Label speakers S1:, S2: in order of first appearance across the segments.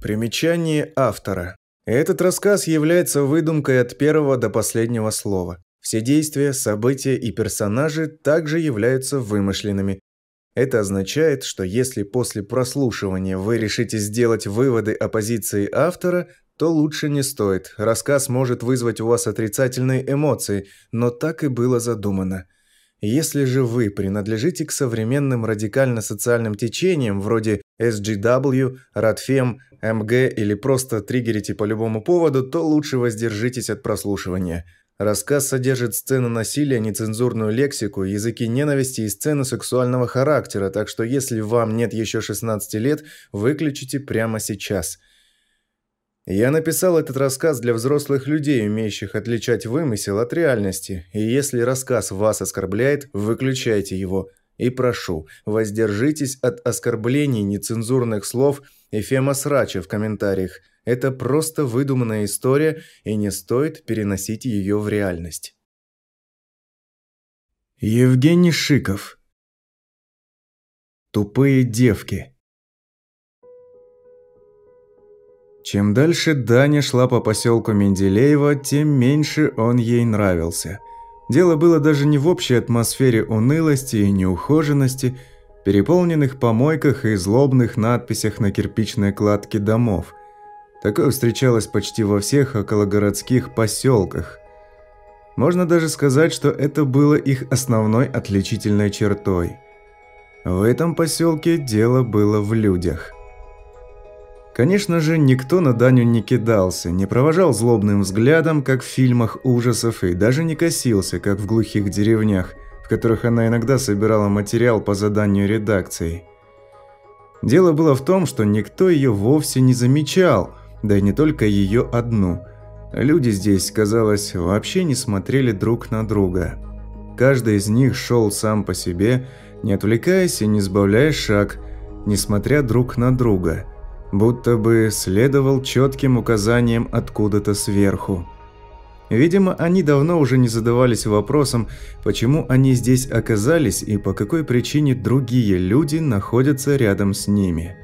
S1: Примечание автора. Этот рассказ является выдумкой от первого до последнего слова. Все действия, события и персонажи также являются вымышленными. Это означает, что если после прослушивания вы решите сделать выводы о позиции автора, то лучше не стоит. Рассказ может вызвать у вас отрицательные эмоции, но так и было задумано. Если же вы принадлежите к современным радикально-социальным течениям вроде SGW, Radfem, MG или просто триггерите по любому поводу, то лучше воздержитесь от прослушивания. Рассказ содержит сцены насилия, нецензурную лексику, языки ненависти и сцены сексуального характера, так что если вам нет еще 16 лет, выключите прямо сейчас. Я написал этот рассказ для взрослых людей, умеющих отличать вымысел от реальности, и если рассказ вас оскорбляет, выключайте его. И прошу, воздержитесь от оскорблений, нецензурных слов и фемосрача в комментариях – это просто выдуманная история, и не стоит переносить ее в реальность. Евгений Шиков Тупые девки Чем дальше Даня шла по поселку Менделеева, тем меньше он ей нравился. Дело было даже не в общей атмосфере унылости и неухоженности, переполненных помойках и злобных надписях на кирпичной кладке домов. Такое встречалось почти во всех окологородских поселках. Можно даже сказать, что это было их основной отличительной чертой. В этом поселке дело было в людях. Конечно же, никто на Даню не кидался, не провожал злобным взглядом, как в фильмах ужасов, и даже не косился, как в глухих деревнях, в которых она иногда собирала материал по заданию редакции. Дело было в том, что никто ее вовсе не замечал – да и не только ее одну. Люди здесь, казалось, вообще не смотрели друг на друга. Каждый из них шел сам по себе, не отвлекаясь и не сбавляя шаг, несмотря друг на друга, будто бы следовал четким указаниям откуда-то сверху. Видимо, они давно уже не задавались вопросом, почему они здесь оказались и по какой причине другие люди находятся рядом с ними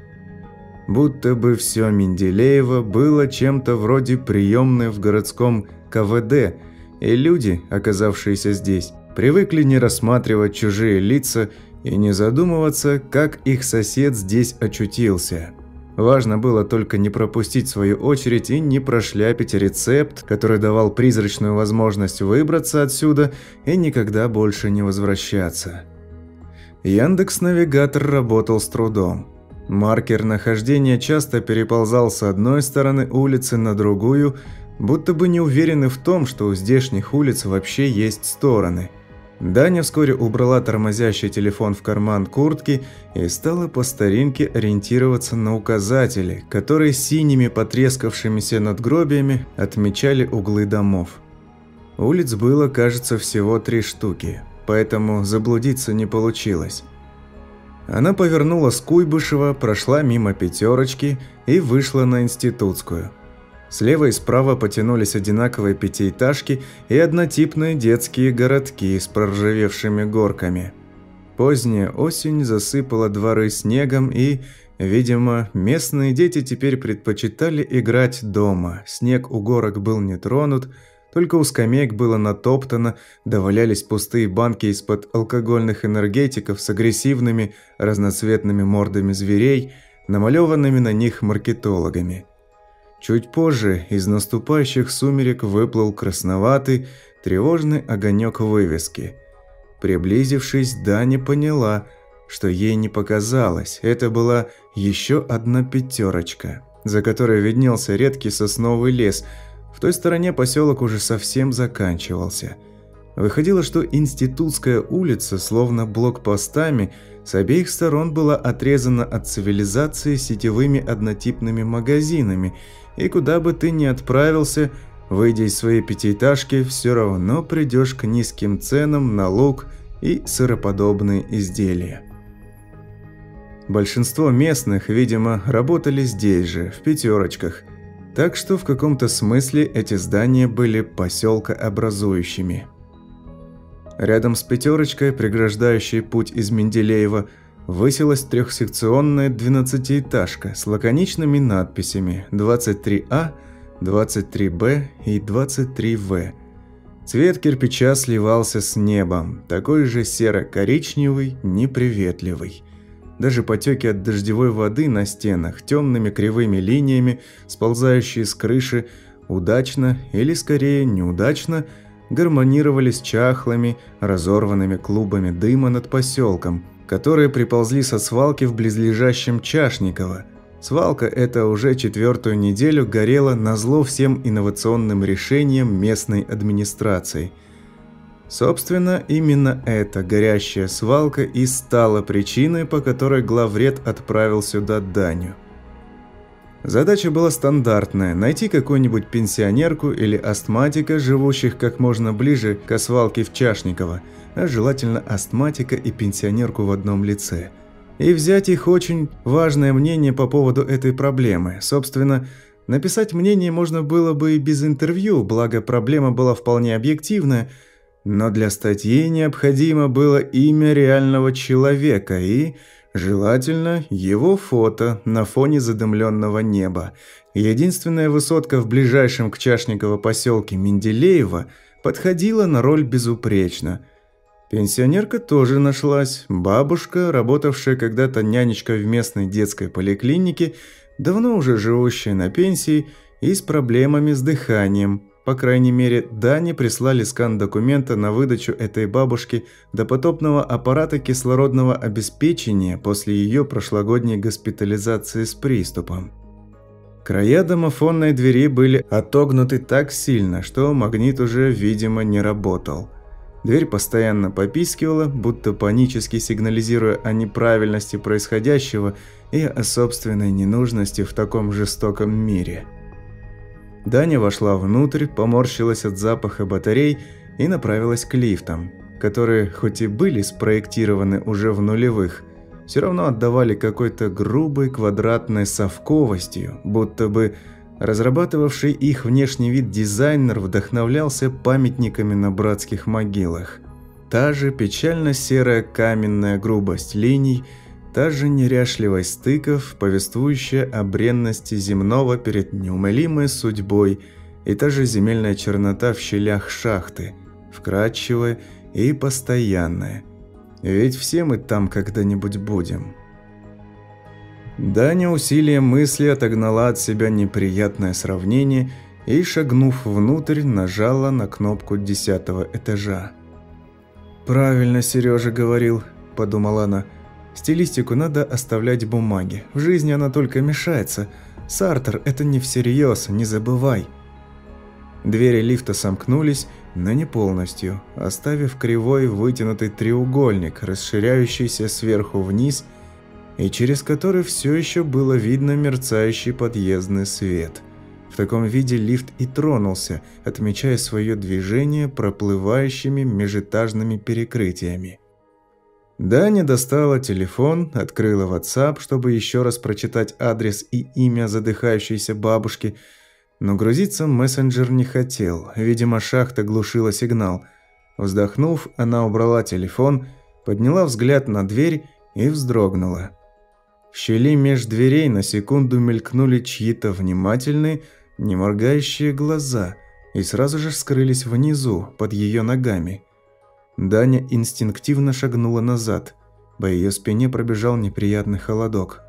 S1: будто бы все Менделеево было чем-то вроде приемной в городском КВД, и люди, оказавшиеся здесь, привыкли не рассматривать чужие лица и не задумываться, как их сосед здесь очутился. Важно было только не пропустить свою очередь и не прошляпить рецепт, который давал призрачную возможность выбраться отсюда и никогда больше не возвращаться. Яндекс-навигатор работал с трудом. Маркер нахождения часто переползал с одной стороны улицы на другую, будто бы не уверены в том, что у здешних улиц вообще есть стороны. Даня вскоре убрала тормозящий телефон в карман куртки и стала по старинке ориентироваться на указатели, которые синими потрескавшимися надгробиями отмечали углы домов. Улиц было, кажется, всего три штуки, поэтому заблудиться не получилось. Она повернула с Куйбышева, прошла мимо пятерочки и вышла на Институтскую. Слева и справа потянулись одинаковые пятиэтажки и однотипные детские городки с проржавевшими горками. Поздняя осень засыпала дворы снегом и, видимо, местные дети теперь предпочитали играть дома. Снег у горок был не тронут, только у скамеек было натоптано, довалялись пустые банки из-под алкогольных энергетиков с агрессивными разноцветными мордами зверей, намалеванными на них маркетологами. Чуть позже из наступающих сумерек выплыл красноватый, тревожный огонек вывески. Приблизившись, Даня поняла, что ей не показалось, это была еще одна пятерочка, за которой виднелся редкий сосновый лес – в той стороне поселок уже совсем заканчивался. Выходило, что Институтская улица, словно блокпостами, с обеих сторон была отрезана от цивилизации сетевыми однотипными магазинами, и куда бы ты ни отправился, выйдя из своей пятиэтажки, все равно придешь к низким ценам на лук и сыроподобные изделия. Большинство местных, видимо, работали здесь же, в пятерочках – так что в каком-то смысле эти здания были поселкообразующими. Рядом с пятерочкой, преграждающей путь из Менделеева, высилась трехсекционная двенадцатиэтажка с лаконичными надписями 23А, 23Б и 23В. Цвет кирпича сливался с небом, такой же серо-коричневый, неприветливый. Даже потеки от дождевой воды на стенах, темными кривыми линиями, сползающие с крыши, удачно или скорее неудачно гармонировали с чахлыми, разорванными клубами дыма над поселком, которые приползли со свалки в близлежащем Чашниково. Свалка эта уже четвертую неделю горела на зло всем инновационным решениям местной администрации – Собственно, именно эта горящая свалка и стала причиной, по которой главред отправил сюда Даню. Задача была стандартная – найти какую-нибудь пенсионерку или астматика, живущих как можно ближе к свалке в Чашниково, а желательно астматика и пенсионерку в одном лице. И взять их очень важное мнение по поводу этой проблемы. Собственно, написать мнение можно было бы и без интервью, благо проблема была вполне объективная – но для статьи необходимо было имя реального человека и, желательно, его фото на фоне задымленного неба. Единственная высотка в ближайшем к Чашниково поселке Менделеева подходила на роль безупречно. Пенсионерка тоже нашлась. Бабушка, работавшая когда-то нянечкой в местной детской поликлинике, давно уже живущая на пенсии и с проблемами с дыханием – по крайней мере, Дане прислали скан документа на выдачу этой бабушке допотопного аппарата кислородного обеспечения после ее прошлогодней госпитализации с приступом. Края домофонной двери были отогнуты так сильно, что магнит уже, видимо, не работал. Дверь постоянно попискивала, будто панически сигнализируя о неправильности происходящего и о собственной ненужности в таком жестоком мире – Даня вошла внутрь, поморщилась от запаха батарей и направилась к лифтам, которые, хоть и были спроектированы уже в нулевых, все равно отдавали какой-то грубой квадратной совковостью, будто бы разрабатывавший их внешний вид дизайнер вдохновлялся памятниками на братских могилах. Та же печально серая каменная грубость линий – Та же неряшливость стыков, повествующая о бренности земного перед неумолимой судьбой, и та же земельная чернота в щелях шахты, вкрадчивая и постоянная. Ведь все мы там когда-нибудь будем. Даня усилием мысли отогнала от себя неприятное сравнение и, шагнув внутрь, нажала на кнопку десятого этажа. «Правильно Сережа говорил», – подумала она, – Стилистику надо оставлять бумаге. В жизни она только мешается. Сартер – это не всерьез, не забывай. Двери лифта сомкнулись, но не полностью, оставив кривой вытянутый треугольник, расширяющийся сверху вниз, и через который все еще было видно мерцающий подъездный свет. В таком виде лифт и тронулся, отмечая свое движение проплывающими межэтажными перекрытиями. Даня достала телефон, открыла WhatsApp, чтобы еще раз прочитать адрес и имя задыхающейся бабушки, но грузиться мессенджер не хотел, видимо, шахта глушила сигнал. Вздохнув, она убрала телефон, подняла взгляд на дверь и вздрогнула. В щели меж дверей на секунду мелькнули чьи-то внимательные, не моргающие глаза и сразу же скрылись внизу, под ее ногами – Даня инстинктивно шагнула назад. По ее спине пробежал неприятный холодок.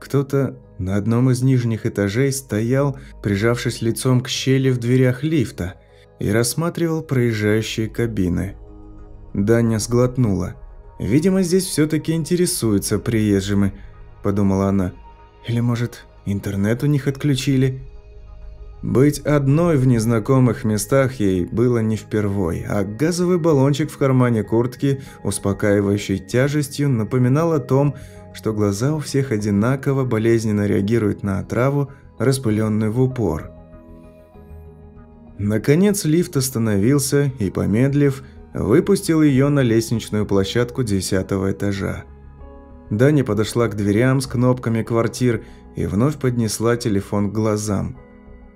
S1: Кто-то на одном из нижних этажей стоял, прижавшись лицом к щели в дверях лифта, и рассматривал проезжающие кабины. Даня сглотнула. «Видимо, здесь все-таки интересуются приезжими», – подумала она. «Или, может, интернет у них отключили?» Быть одной в незнакомых местах ей было не впервой, а газовый баллончик в кармане куртки, успокаивающий тяжестью, напоминал о том, что глаза у всех одинаково болезненно реагируют на отраву, распыленную в упор. Наконец лифт остановился и, помедлив, выпустил ее на лестничную площадку десятого этажа. Даня подошла к дверям с кнопками квартир и вновь поднесла телефон к глазам –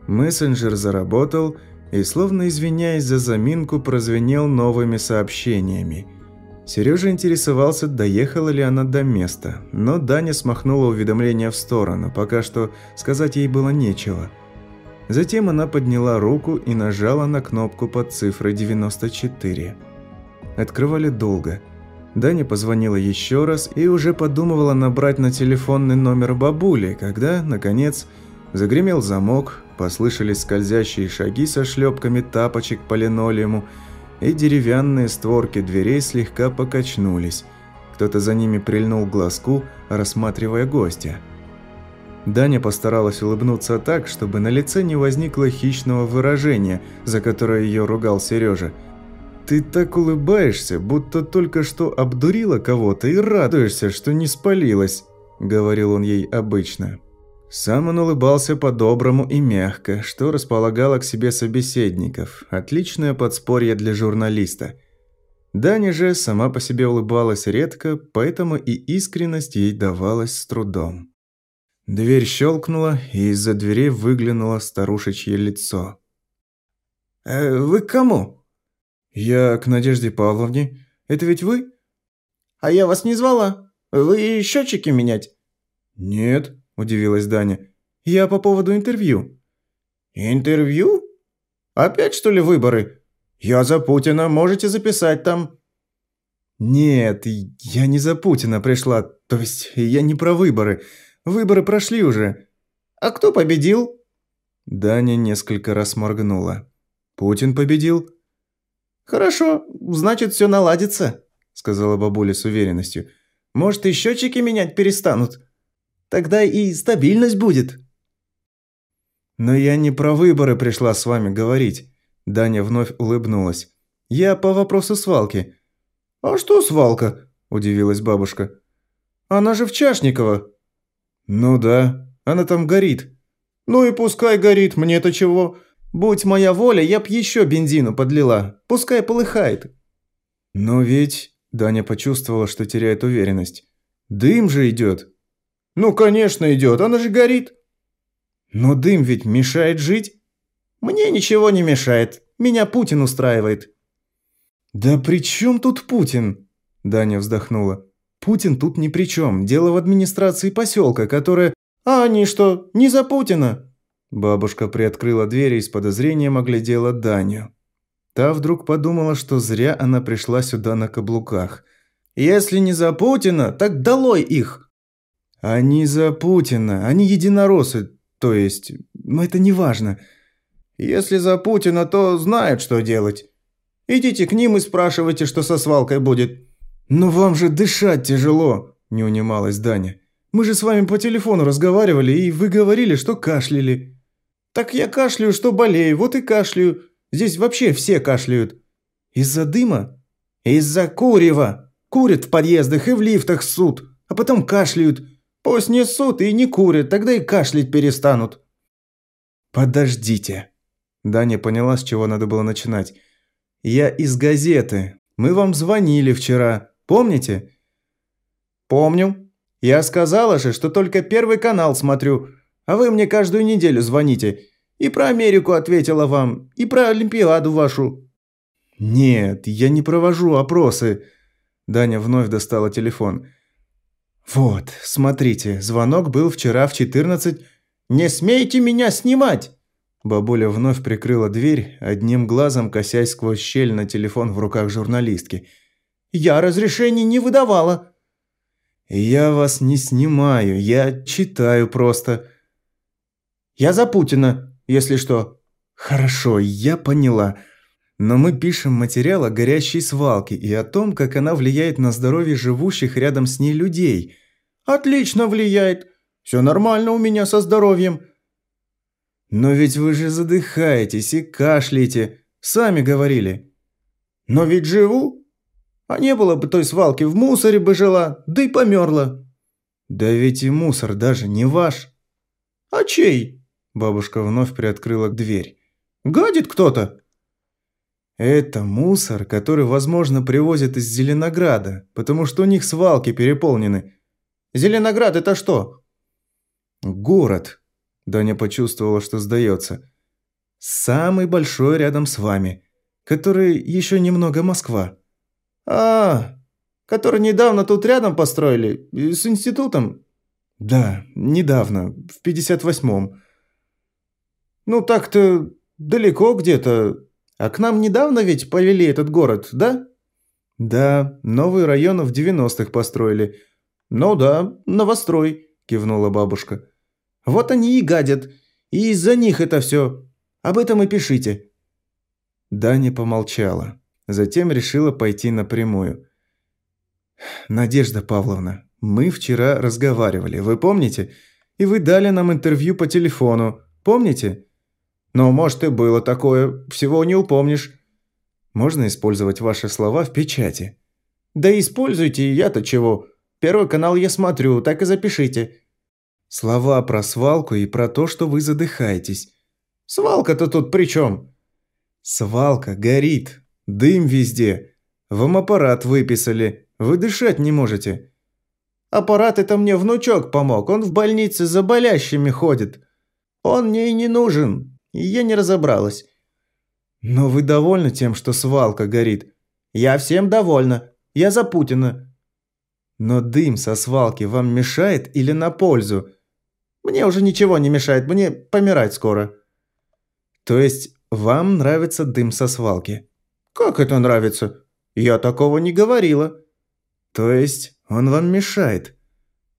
S1: Мессенджер заработал и, словно извиняясь за заминку, прозвенел новыми сообщениями. Сережа интересовался, доехала ли она до места, но Даня смахнула уведомление в сторону, пока что сказать ей было нечего. Затем она подняла руку и нажала на кнопку под цифрой 94. Открывали долго. Даня позвонила еще раз и уже подумывала набрать на телефонный номер бабули, когда, наконец, загремел замок, послышались скользящие шаги со шлепками тапочек по линолеуму, и деревянные створки дверей слегка покачнулись. Кто-то за ними прильнул глазку, рассматривая гостя. Даня постаралась улыбнуться так, чтобы на лице не возникло хищного выражения, за которое ее ругал Сережа. «Ты так улыбаешься, будто только что обдурила кого-то и радуешься, что не спалилась», – говорил он ей обычно. Сам он улыбался по-доброму и мягко, что располагало к себе собеседников. Отличное подспорье для журналиста. Даня же сама по себе улыбалась редко, поэтому и искренность ей давалась с трудом. Дверь щелкнула, и из-за двери выглянуло старушечье лицо.
S2: «Э, «Вы к кому?»
S1: «Я к Надежде Павловне. Это ведь вы?»
S2: «А я вас не звала. Вы счетчики менять?»
S1: «Нет», – удивилась Даня. «Я по поводу интервью».
S2: «Интервью? Опять, что ли, выборы? Я за Путина, можете записать там».
S1: «Нет, я не за Путина пришла, то есть я не про выборы». Выборы прошли уже».
S2: «А кто победил?»
S1: Даня несколько раз моргнула. «Путин победил?»
S2: «Хорошо, значит, все наладится», – сказала бабуля с уверенностью. «Может, и счетчики менять перестанут? Тогда и стабильность будет».
S1: «Но я не про выборы пришла с вами говорить», – Даня вновь улыбнулась. «Я по вопросу свалки».
S2: «А что свалка?»
S1: – удивилась бабушка.
S2: «Она же в Чашниково».
S1: «Ну да, она там горит».
S2: «Ну и пускай горит, мне-то чего. Будь моя воля, я б еще бензину подлила. Пускай полыхает».
S1: «Но ведь...» – Даня почувствовала, что теряет уверенность. «Дым же идет».
S2: «Ну, конечно, идет, она же горит».
S1: «Но дым ведь мешает жить».
S2: «Мне ничего не мешает. Меня Путин устраивает».
S1: «Да при чем тут Путин?» – Даня вздохнула. Путин тут ни при чем. Дело в администрации поселка, которая...
S2: А они что, не за Путина?
S1: Бабушка приоткрыла дверь и с подозрением оглядела Даню. Та вдруг подумала, что зря она пришла сюда на каблуках.
S2: «Если не за Путина, так долой их!»
S1: «Они за Путина, они единороссы, то есть... Но это не важно».
S2: «Если за Путина, то знают, что делать. Идите к ним и спрашивайте, что со свалкой будет.
S1: «Но вам же дышать тяжело», – не унималась Даня. «Мы же с вами по телефону разговаривали, и вы говорили, что кашляли».
S2: «Так я кашляю, что болею, вот и кашляю. Здесь вообще все кашляют».
S1: «Из-за дыма?»
S2: «Из-за курева. Курят в подъездах и в лифтах ссут, а потом кашляют. Пусть не ссут и не курят, тогда и кашлять перестанут».
S1: «Подождите». Даня поняла, с чего надо было начинать. «Я из газеты. Мы вам звонили вчера. Помните?»
S2: «Помню. Я сказала же, что только первый канал смотрю, а вы мне каждую неделю звоните. И про Америку ответила вам, и про Олимпиаду вашу».
S1: «Нет, я не провожу опросы». Даня вновь достала телефон. «Вот, смотрите, звонок был вчера в 14...»
S2: «Не смейте меня снимать!»
S1: Бабуля вновь прикрыла дверь, одним глазом косясь сквозь щель на телефон в руках журналистки –
S2: я разрешений не выдавала».
S1: «Я вас не снимаю, я читаю просто».
S2: «Я за Путина, если что».
S1: «Хорошо, я поняла. Но мы пишем материал о горящей свалке и о том, как она влияет на здоровье живущих рядом с ней людей».
S2: «Отлично влияет. Все нормально у меня со здоровьем».
S1: «Но ведь вы же задыхаетесь и кашляете. Сами говорили».
S2: «Но ведь живу. А не было бы той свалки, в мусоре бы жила, да и померла».
S1: «Да ведь и мусор даже не ваш».
S2: «А чей?»
S1: Бабушка вновь приоткрыла дверь.
S2: «Гадит кто-то?»
S1: «Это мусор, который, возможно, привозят из Зеленограда, потому что у них свалки переполнены».
S2: «Зеленоград – это что?»
S1: «Город», – Даня почувствовала, что сдается. «Самый большой рядом с вами, который еще немного Москва».
S2: «А, Который недавно тут рядом построили, с институтом?»
S1: «Да, недавно, в 58-м».
S2: «Ну так-то далеко где-то. А к нам недавно ведь повели этот город, да?»
S1: «Да, новый район в 90-х построили».
S2: «Ну да, новострой», – кивнула бабушка. «Вот они и гадят. И из-за них это все. Об этом и пишите».
S1: Даня помолчала. Затем решила пойти напрямую. «Надежда Павловна, мы вчера разговаривали, вы помните? И вы дали нам интервью по телефону, помните?»
S2: «Ну, может, и было такое, всего не упомнишь».
S1: «Можно использовать ваши слова в печати?»
S2: «Да используйте, я-то чего. Первый канал я смотрю, так и запишите».
S1: «Слова про свалку и про то, что вы задыхаетесь».
S2: «Свалка-то тут при чем?»
S1: «Свалка горит, дым везде. Вам аппарат выписали, вы дышать не можете».
S2: «Аппарат это мне внучок помог, он в больнице за болящими ходит. Он мне и не нужен, и я не разобралась».
S1: «Но вы довольны тем, что свалка горит?»
S2: «Я всем довольна. Я за Путина».
S1: «Но дым со свалки вам мешает или на пользу?»
S2: «Мне уже ничего не мешает, мне помирать скоро».
S1: «То есть вам нравится дым со свалки?»
S2: «Как это нравится? Я такого не говорила».
S1: «То есть он вам мешает?»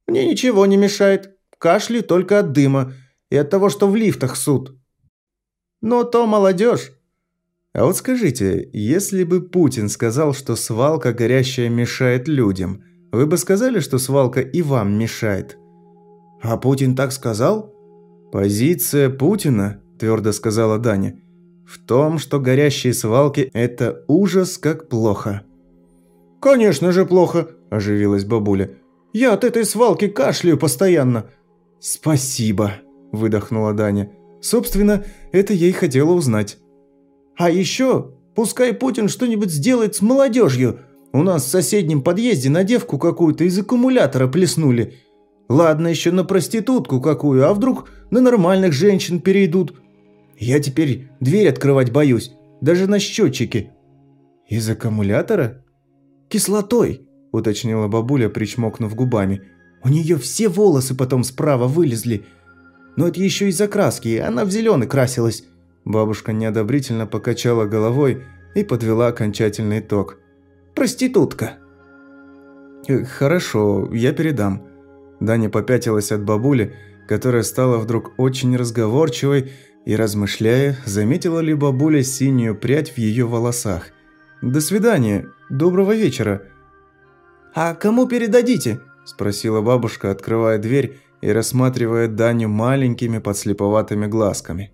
S2: «Мне ничего не мешает. Кашли только от дыма и от того, что в лифтах суд». «Но то молодежь».
S1: А вот скажите, если бы Путин сказал, что свалка горящая мешает людям, вы бы сказали, что свалка и вам мешает?
S2: А Путин так сказал?
S1: Позиция Путина, твердо сказала Даня, в том, что горящие свалки – это ужас как плохо.
S2: «Конечно же плохо», – оживилась бабуля. «Я от этой свалки кашляю постоянно».
S1: «Спасибо», – выдохнула Даня. «Собственно, это я и хотела узнать».
S2: А еще, пускай Путин что-нибудь сделает с молодежью. У нас в соседнем подъезде на девку какую-то из аккумулятора плеснули. Ладно еще на проститутку какую, а вдруг на нормальных женщин перейдут. Я теперь дверь открывать боюсь, даже на счетчике.
S1: Из аккумулятора?
S2: Кислотой, уточнила бабуля, причмокнув губами. У нее все волосы потом справа вылезли. Но это еще из-за краски, она в зеленый красилась.
S1: Бабушка неодобрительно покачала головой и подвела окончательный итог.
S2: «Проститутка».
S1: «Э, «Хорошо, я передам». Даня попятилась от бабули, которая стала вдруг очень разговорчивой и, размышляя, заметила ли бабуля синюю прядь в ее волосах. «До свидания, доброго вечера».
S2: «А кому передадите?» – спросила бабушка, открывая дверь и рассматривая Даню маленькими подслеповатыми глазками.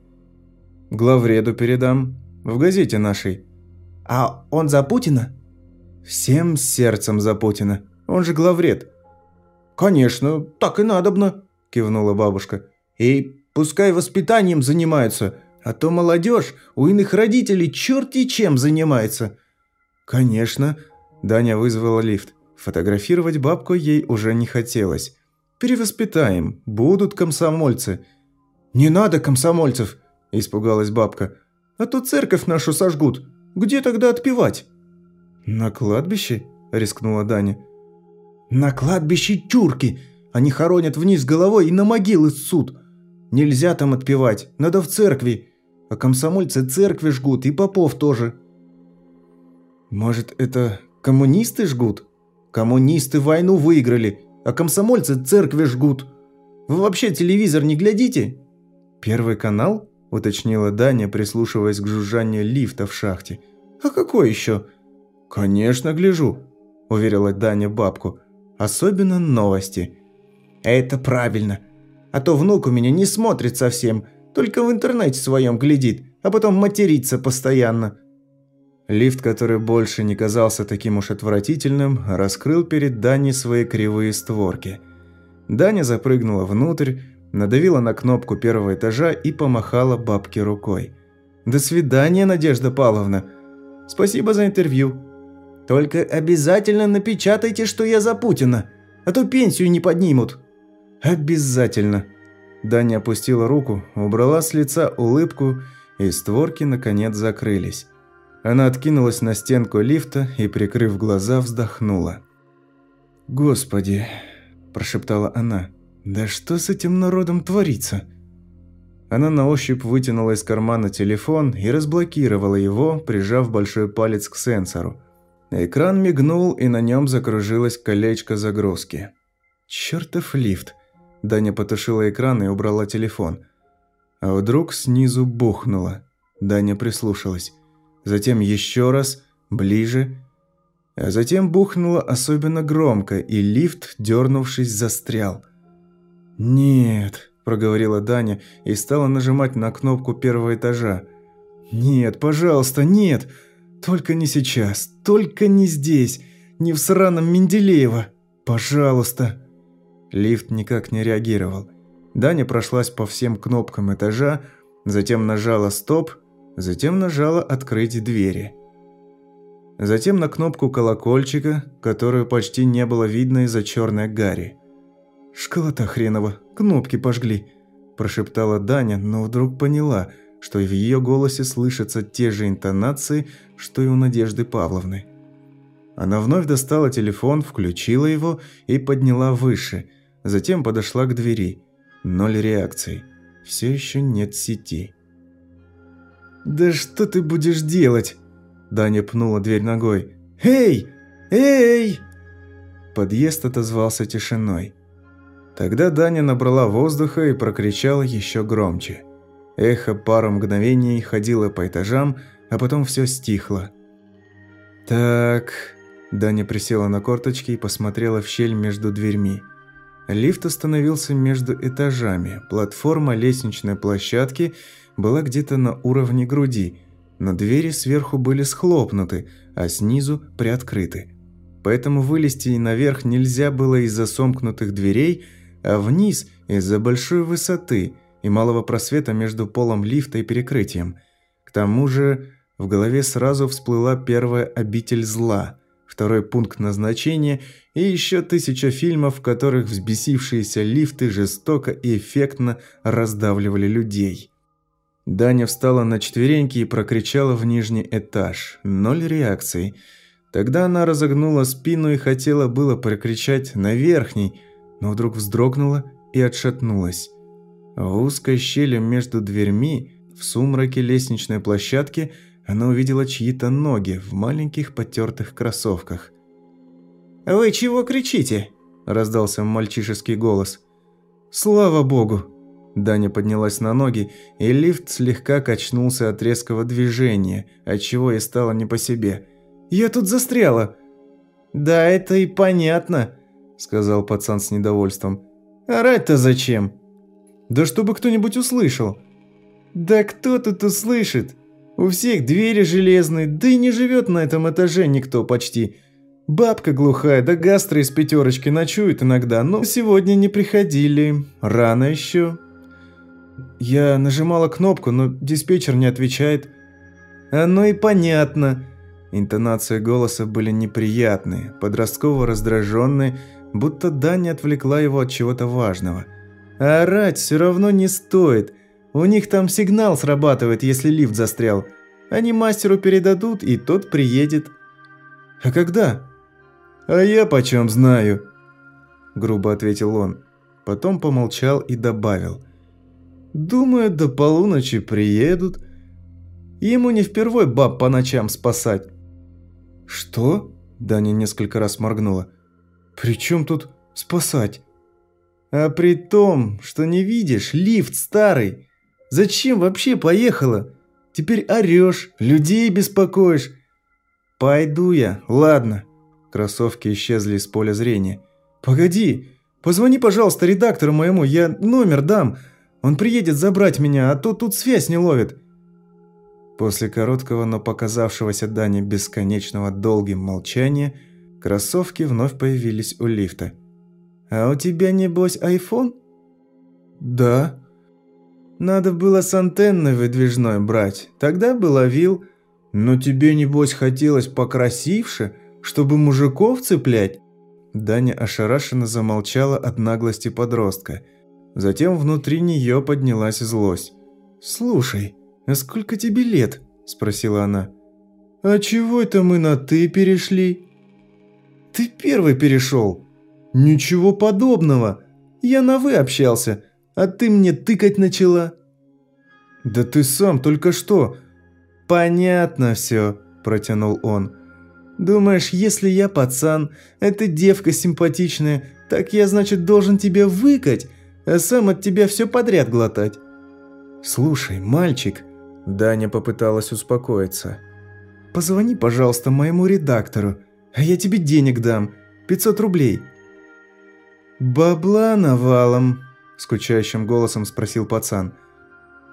S1: Главреду передам. В газете нашей.
S2: А он за Путина?
S1: Всем сердцем за Путина. Он же главред.
S2: Конечно, так и надобно, кивнула бабушка. И пускай воспитанием занимаются, а то молодежь у иных родителей черти чем занимается.
S1: Конечно. Даня вызвала лифт. Фотографировать бабку ей уже не хотелось. Перевоспитаем, будут комсомольцы.
S2: Не надо комсомольцев, –
S1: испугалась бабка.
S2: «А то церковь нашу сожгут. Где тогда отпевать?»
S1: «На кладбище?» – рискнула Даня.
S2: «На кладбище тюрки. Они хоронят вниз головой и на могилы ссут. Нельзя там отпевать, надо в церкви. А комсомольцы церкви жгут и попов тоже».
S1: «Может, это коммунисты жгут?»
S2: «Коммунисты войну выиграли, а комсомольцы церкви жгут. Вы вообще телевизор не глядите?»
S1: «Первый канал?» – уточнила Даня, прислушиваясь к жужжанию лифта в шахте.
S2: «А какой еще?»
S1: «Конечно, гляжу», – уверила Даня бабку. «Особенно новости».
S2: «Это правильно. А то внук у меня не смотрит совсем, только в интернете своем глядит, а потом матерится постоянно».
S1: Лифт, который больше не казался таким уж отвратительным, раскрыл перед Даней свои кривые створки. Даня запрыгнула внутрь, надавила на кнопку первого этажа и помахала бабке рукой. «До свидания, Надежда Павловна. Спасибо за интервью.
S2: Только обязательно напечатайте, что я за Путина, а то пенсию не поднимут».
S1: «Обязательно». Даня опустила руку, убрала с лица улыбку, и створки наконец закрылись. Она откинулась на стенку лифта и, прикрыв глаза, вздохнула.
S2: «Господи!» – прошептала она. «Да что с этим народом творится?» Она на ощупь вытянула из кармана телефон и разблокировала его, прижав большой палец к сенсору. Экран мигнул, и на нем закружилось колечко загрузки. «Чертов лифт!» Даня потушила экран и убрала телефон. А вдруг снизу бухнуло. Даня прислушалась. Затем еще раз, ближе. А затем бухнуло особенно громко, и лифт, дернувшись, застрял. «Нет», – проговорила Даня и стала нажимать на кнопку первого этажа. «Нет, пожалуйста, нет! Только не сейчас, только не здесь, не в сраном Менделеево! Пожалуйста!» Лифт никак не реагировал. Даня прошлась по всем кнопкам этажа, затем нажала «Стоп», затем нажала «Открыть двери». Затем на кнопку колокольчика, которую почти не было видно из-за черной гари. «Школота хренова, кнопки пожгли», – прошептала Даня, но вдруг поняла, что в ее голосе слышатся те же интонации, что и у Надежды Павловны. Она вновь достала телефон, включила его и подняла выше, затем подошла к двери. Ноль реакций. Все еще нет сети. «Да что ты будешь делать?» Даня пнула дверь ногой. «Эй! Эй!» Подъезд отозвался тишиной. Тогда Даня набрала воздуха и прокричала еще громче. Эхо пару мгновений ходило по этажам, а потом все стихло. «Так...» Даня присела на корточки и посмотрела в щель между дверьми. Лифт остановился между этажами. Платформа лестничной площадки была где-то на уровне груди, но двери сверху были схлопнуты, а снизу приоткрыты. Поэтому вылезти наверх нельзя было из-за сомкнутых дверей, а вниз из-за большой высоты и малого просвета между полом лифта и перекрытием. К тому же в голове сразу всплыла первая обитель зла, второй пункт назначения и еще тысяча фильмов, в которых взбесившиеся лифты жестоко и эффектно раздавливали людей. Даня встала на четвереньки и прокричала в нижний этаж. Ноль реакций. Тогда она разогнула спину и хотела было прокричать на верхний, но вдруг вздрогнула и отшатнулась. В узкой щели между дверьми, в сумраке лестничной площадки, она увидела чьи-то ноги в маленьких потертых кроссовках.
S3: «Вы чего кричите?» – раздался мальчишеский голос.
S2: «Слава богу!» Даня поднялась на ноги, и лифт слегка качнулся от резкого движения, отчего ей стало не по себе. «Я тут застряла!»
S3: «Да это и понятно», – сказал пацан с недовольством. «Орать-то зачем?»
S2: «Да чтобы кто-нибудь услышал».
S3: «Да кто тут услышит? У всех двери железные, да и не живет на этом этаже никто почти. Бабка глухая, да гастро из пятерочки ночует иногда, но сегодня не приходили. Рано еще».
S2: Я нажимала кнопку, но диспетчер не отвечает.
S3: Оно и понятно.
S2: Интонации голоса были неприятные, подростково раздраженные, будто Даня отвлекла его от чего-то важного.
S3: А орать все равно не стоит. У них там сигнал срабатывает, если лифт застрял. Они мастеру передадут, и тот приедет.
S2: А когда?
S3: А я почем знаю?
S2: Грубо ответил он. Потом помолчал и добавил.
S3: Думаю, до полуночи приедут. Ему не впервой баб по ночам спасать.
S2: Что? Даня несколько раз моргнула. При чем тут спасать?
S3: А при том, что не видишь, лифт старый. Зачем вообще поехала? Теперь орешь, людей беспокоишь. Пойду я, ладно.
S2: Кроссовки исчезли из поля зрения.
S3: Погоди, позвони, пожалуйста, редактору моему, я номер дам. Он приедет забрать меня, а то тут связь не ловит».
S2: После короткого, но показавшегося Дане бесконечного долгим молчания, кроссовки вновь появились у лифта.
S3: «А у тебя, небось, айфон?»
S2: «Да».
S3: «Надо было с антенной выдвижной брать, тогда бы ловил. Но тебе, небось, хотелось покрасивше, чтобы мужиков цеплять?»
S2: Даня ошарашенно замолчала от наглости подростка – Затем внутри нее поднялась злость.
S3: «Слушай, а сколько тебе лет?» – спросила она.
S2: «А чего это мы на «ты» перешли?»
S3: «Ты первый перешел. «Ничего подобного. Я на «вы» общался, а ты мне тыкать начала». «Да ты сам только что...» «Понятно все», – протянул он. «Думаешь, если я пацан, эта девка симпатичная, так я, значит, должен тебе выкать, а сам от тебя все подряд глотать?» «Слушай, мальчик...» Даня попыталась успокоиться. «Позвони, пожалуйста, моему редактору, а я тебе денег дам. 500 рублей». «Бабла навалом», – скучающим голосом спросил пацан.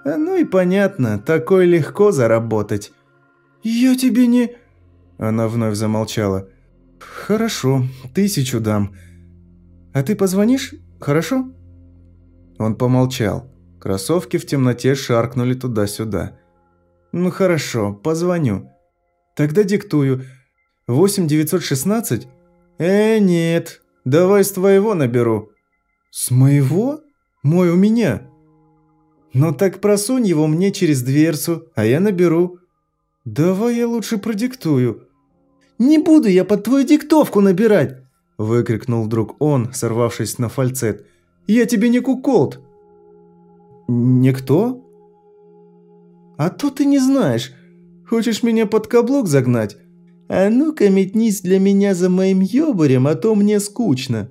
S3: «А ну и понятно, такой легко заработать». «Я тебе не...» Она вновь замолчала. «Хорошо, тысячу дам. А ты позвонишь, хорошо?» Он помолчал. Кроссовки в темноте шаркнули туда-сюда. «Ну хорошо, позвоню. Тогда диктую. 8916? Э, нет. Давай с твоего наберу». «С моего? Мой у меня». «Ну так просунь его мне через дверцу, а я наберу». «Давай я лучше продиктую». «Не буду я под твою диктовку набирать!» Выкрикнул вдруг он, сорвавшись на фальцет. «Я тебе не куколд!» «Никто?» «А то ты не знаешь. Хочешь меня под каблук загнать? А ну-ка метнись для меня за моим ёбарем, а то мне скучно!»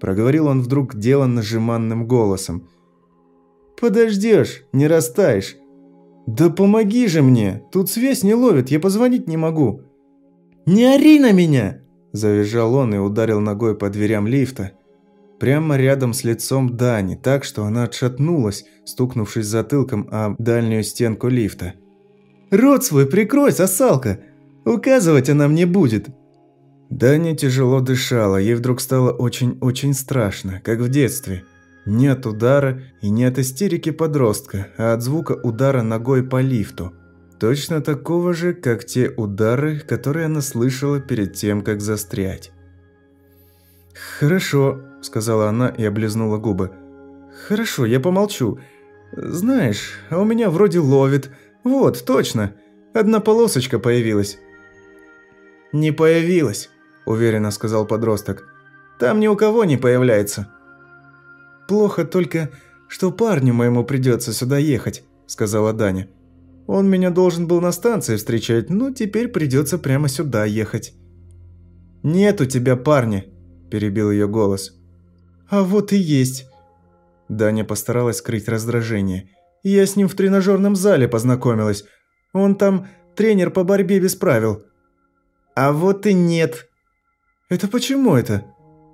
S3: Проговорил он вдруг деланно жеманным голосом. «Подождешь, не растаешь». «Да помоги же мне! Тут связь не ловит, я позвонить не могу!» «Не ори на меня!» – завизжал он и ударил ногой по дверям лифта. Прямо рядом с лицом Дани, так что она отшатнулась, стукнувшись затылком о дальнюю стенку лифта. «Рот свой прикрой, сосалка! Указывать она мне будет!» Даня тяжело дышала, ей вдруг стало очень-очень страшно, как в детстве. Не от удара и не от истерики подростка, а от звука удара ногой по лифту – Точно такого же, как те удары, которые она слышала перед тем, как застрять. «Хорошо», – сказала она и облизнула губы. «Хорошо, я помолчу. Знаешь, а у меня вроде ловит. Вот, точно. Одна полосочка появилась». «Не появилась», – уверенно сказал подросток. «Там ни у кого не появляется». «Плохо только, что парню моему придется сюда ехать», – сказала Даня. Он меня должен был на станции встречать, но теперь придется прямо сюда ехать». «Нет у тебя парня», – перебил ее голос. «А вот и есть». Даня постаралась скрыть раздражение. «Я с ним в тренажерном зале познакомилась. Он там тренер по борьбе без правил». «А вот и нет». «Это почему это?»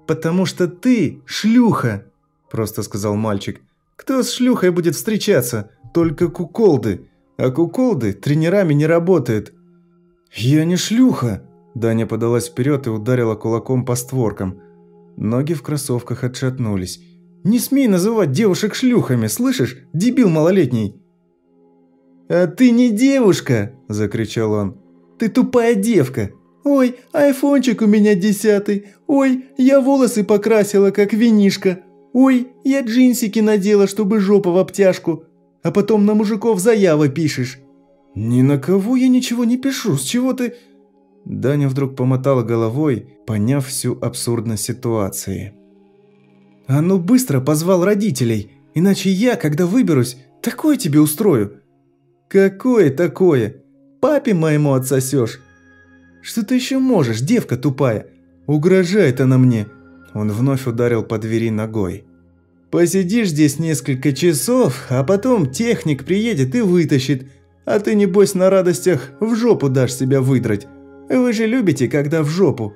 S3: «Потому что ты шлюха», – просто сказал мальчик. «Кто с шлюхой будет встречаться? Только куколды. А куколды тренерами не работает». «Я не шлюха!» Даня подалась вперед и ударила кулаком по створкам. Ноги в кроссовках отшатнулись. «Не смей называть девушек шлюхами, слышишь, дебил малолетний!» «А ты не девушка!» – закричал он. «Ты тупая девка! Ой, айфончик у меня десятый! Ой, я волосы покрасила, как винишка! Ой, я джинсики надела, чтобы жопа в обтяжку! а потом на мужиков заявы пишешь». «Ни на кого я ничего не пишу, с чего ты...» Даня вдруг помотала головой, поняв всю абсурдность ситуации. «А ну быстро позвал родителей, иначе я, когда выберусь, такое тебе устрою». «Какое такое? Папе моему отсосешь?» «Что ты еще можешь, девка тупая? Угрожает она мне». Он вновь ударил по двери ногой. Посидишь здесь несколько часов, а потом техник приедет и вытащит. А ты, небось, на радостях в жопу дашь себя выдрать. Вы же любите, когда в жопу.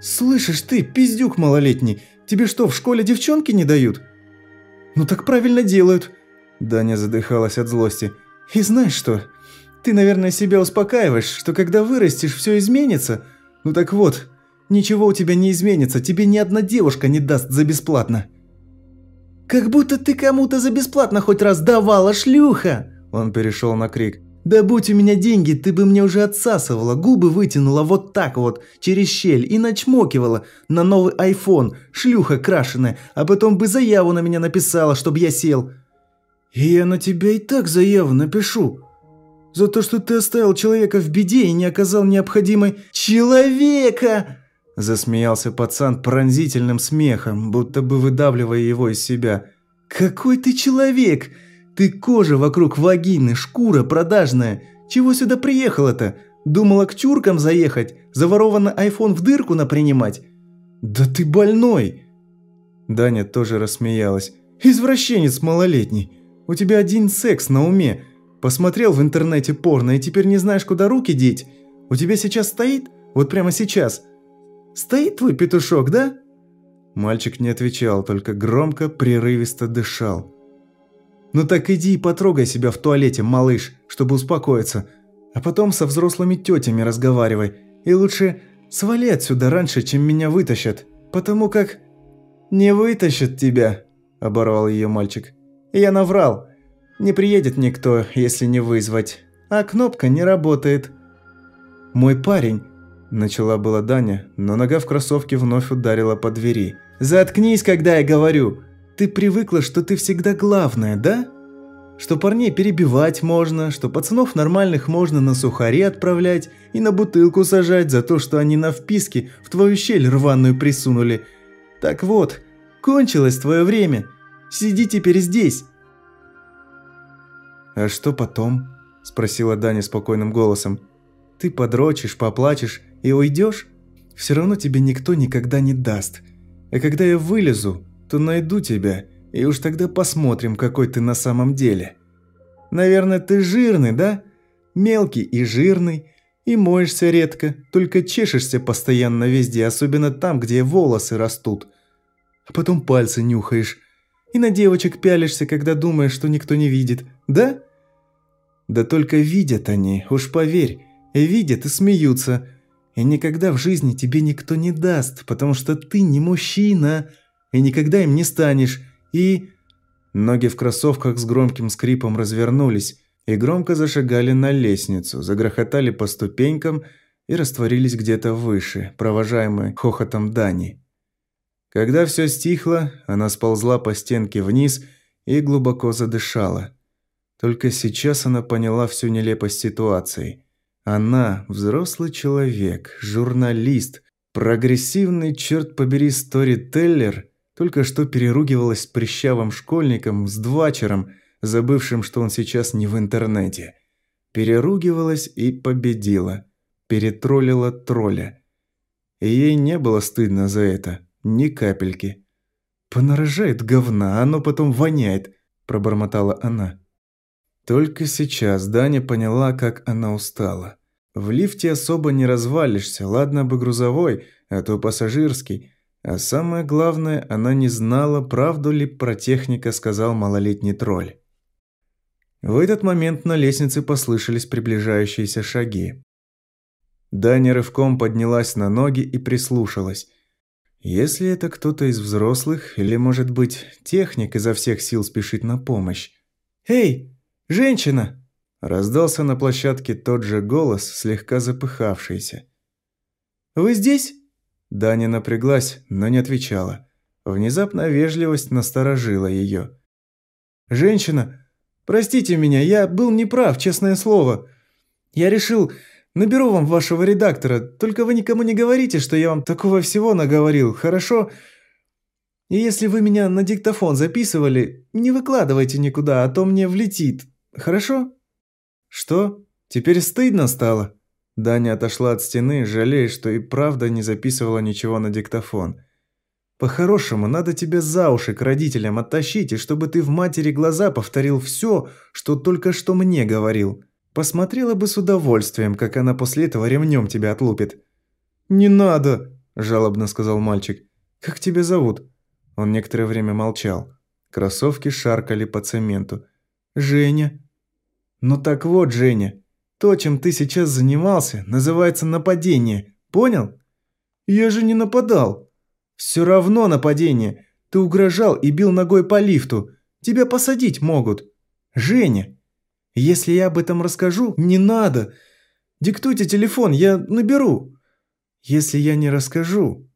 S3: Слышишь ты, пиздюк малолетний, тебе что, в школе девчонки не дают? Ну так правильно делают. Даня задыхалась от злости. И знаешь что? Ты, наверное, себя успокаиваешь, что когда вырастешь, все изменится. Ну так вот, ничего у тебя не изменится, тебе ни одна девушка не даст за бесплатно. «Как будто ты кому-то за бесплатно хоть раз давала, шлюха!» Он перешел на крик. «Да будь у меня деньги, ты бы мне уже отсасывала, губы вытянула вот так вот, через щель, и начмокивала на новый айфон, шлюха крашеная, а потом бы заяву на меня написала, чтобы я сел». «И я на тебя и так заяву напишу», за то, что ты оставил человека в беде и не оказал необходимой... «Человека!»
S1: – Засмеялся пацан пронзительным смехом, будто бы выдавливая его из себя.
S2: «Какой ты человек! Ты кожа вокруг вагины, шкура продажная. Чего сюда приехала-то? Думала к чуркам заехать, заворованный айфон в дырку напринимать? Да ты больной!»
S1: Даня тоже рассмеялась.
S2: «Извращенец малолетний. У тебя один секс на уме. Посмотрел в интернете порно и теперь не знаешь, куда руки деть. У тебя сейчас стоит? Вот прямо сейчас. Стоит твой петушок, да?»
S1: Мальчик не отвечал, только громко, прерывисто дышал.
S2: «Ну так иди и потрогай себя в туалете, малыш, чтобы успокоиться. А потом со взрослыми тетями разговаривай. И лучше свали отсюда раньше, чем меня вытащат. Потому как...» «Не вытащат тебя», – оборвал ее мальчик. «Я наврал. Не приедет никто, если не вызвать. А кнопка не работает». «Мой парень Начала была Даня, но нога в кроссовке вновь ударила по двери. «Заткнись, когда я говорю! Ты привыкла, что ты всегда главная, да? Что парней перебивать можно, что пацанов нормальных можно на сухари отправлять и на бутылку сажать за то, что они на вписке в твою щель рваную присунули. Так вот, кончилось твое время. Сиди теперь здесь».
S1: «А что потом?» – спросила Даня спокойным голосом.
S2: «Ты подрочишь, поплачешь, и уйдешь, все равно тебе никто никогда не даст. А когда я вылезу, то найду тебя, и уж тогда посмотрим, какой ты на самом деле. Наверное, ты жирный, да? Мелкий и жирный, и моешься редко, только чешешься постоянно везде, особенно там, где волосы растут. А потом пальцы нюхаешь. И на девочек пялишься, когда думаешь, что никто не видит, да? Да только видят они, уж поверь, видят и смеются – и никогда в жизни тебе никто не даст, потому что ты не мужчина, и никогда им не станешь, и...»
S1: Ноги в кроссовках с громким скрипом развернулись и громко зашагали на лестницу, загрохотали по ступенькам и растворились где-то выше, провожаемые хохотом Дани. Когда все стихло, она сползла по стенке вниз и глубоко задышала. Только сейчас она поняла всю нелепость ситуации – она – взрослый человек, журналист, прогрессивный, черт побери, сторителлер, только что переругивалась с прищавым школьником, с двачером, забывшим, что он сейчас не в интернете. Переругивалась и победила. Перетроллила тролля. И ей не было стыдно за это, ни капельки. «Понарожает говна, оно потом воняет», – пробормотала она. Только сейчас Даня поняла, как она устала. В лифте особо не развалишься, ладно бы грузовой, а то пассажирский. А самое главное, она не знала, правду ли про техника сказал малолетний тролль. В этот момент на лестнице послышались приближающиеся шаги. Даня рывком поднялась на ноги и прислушалась. Если это кто-то из взрослых, или, может быть, техник изо всех сил спешит на помощь. «Эй, женщина!» Раздался на площадке тот же голос, слегка запыхавшийся. «Вы здесь?» Даня напряглась, но не отвечала. Внезапно вежливость насторожила ее. «Женщина, простите меня, я был неправ, честное слово. Я решил, наберу вам вашего редактора, только вы никому не говорите, что я вам такого всего наговорил, хорошо? И если вы меня на диктофон записывали, не выкладывайте никуда, а то мне влетит, хорошо?» «Что? Теперь стыдно стало?» Даня отошла от стены, жалея, что и правда не записывала ничего на диктофон. «По-хорошему, надо тебя за уши к родителям оттащить, и чтобы ты в матери глаза повторил все, что только что мне говорил. Посмотрела бы с удовольствием, как она после этого ремнем тебя отлупит». «Не надо!» – жалобно сказал мальчик. «Как тебя зовут?» Он некоторое время молчал. Кроссовки шаркали по цементу. «Женя», ну так вот, Женя, то, чем ты сейчас занимался, называется нападение. Понял? Я же не нападал. Все равно нападение. Ты угрожал и бил ногой по лифту. Тебя посадить могут. Женя, если я об этом расскажу, не надо. Диктуйте телефон, я наберу. Если я не расскажу.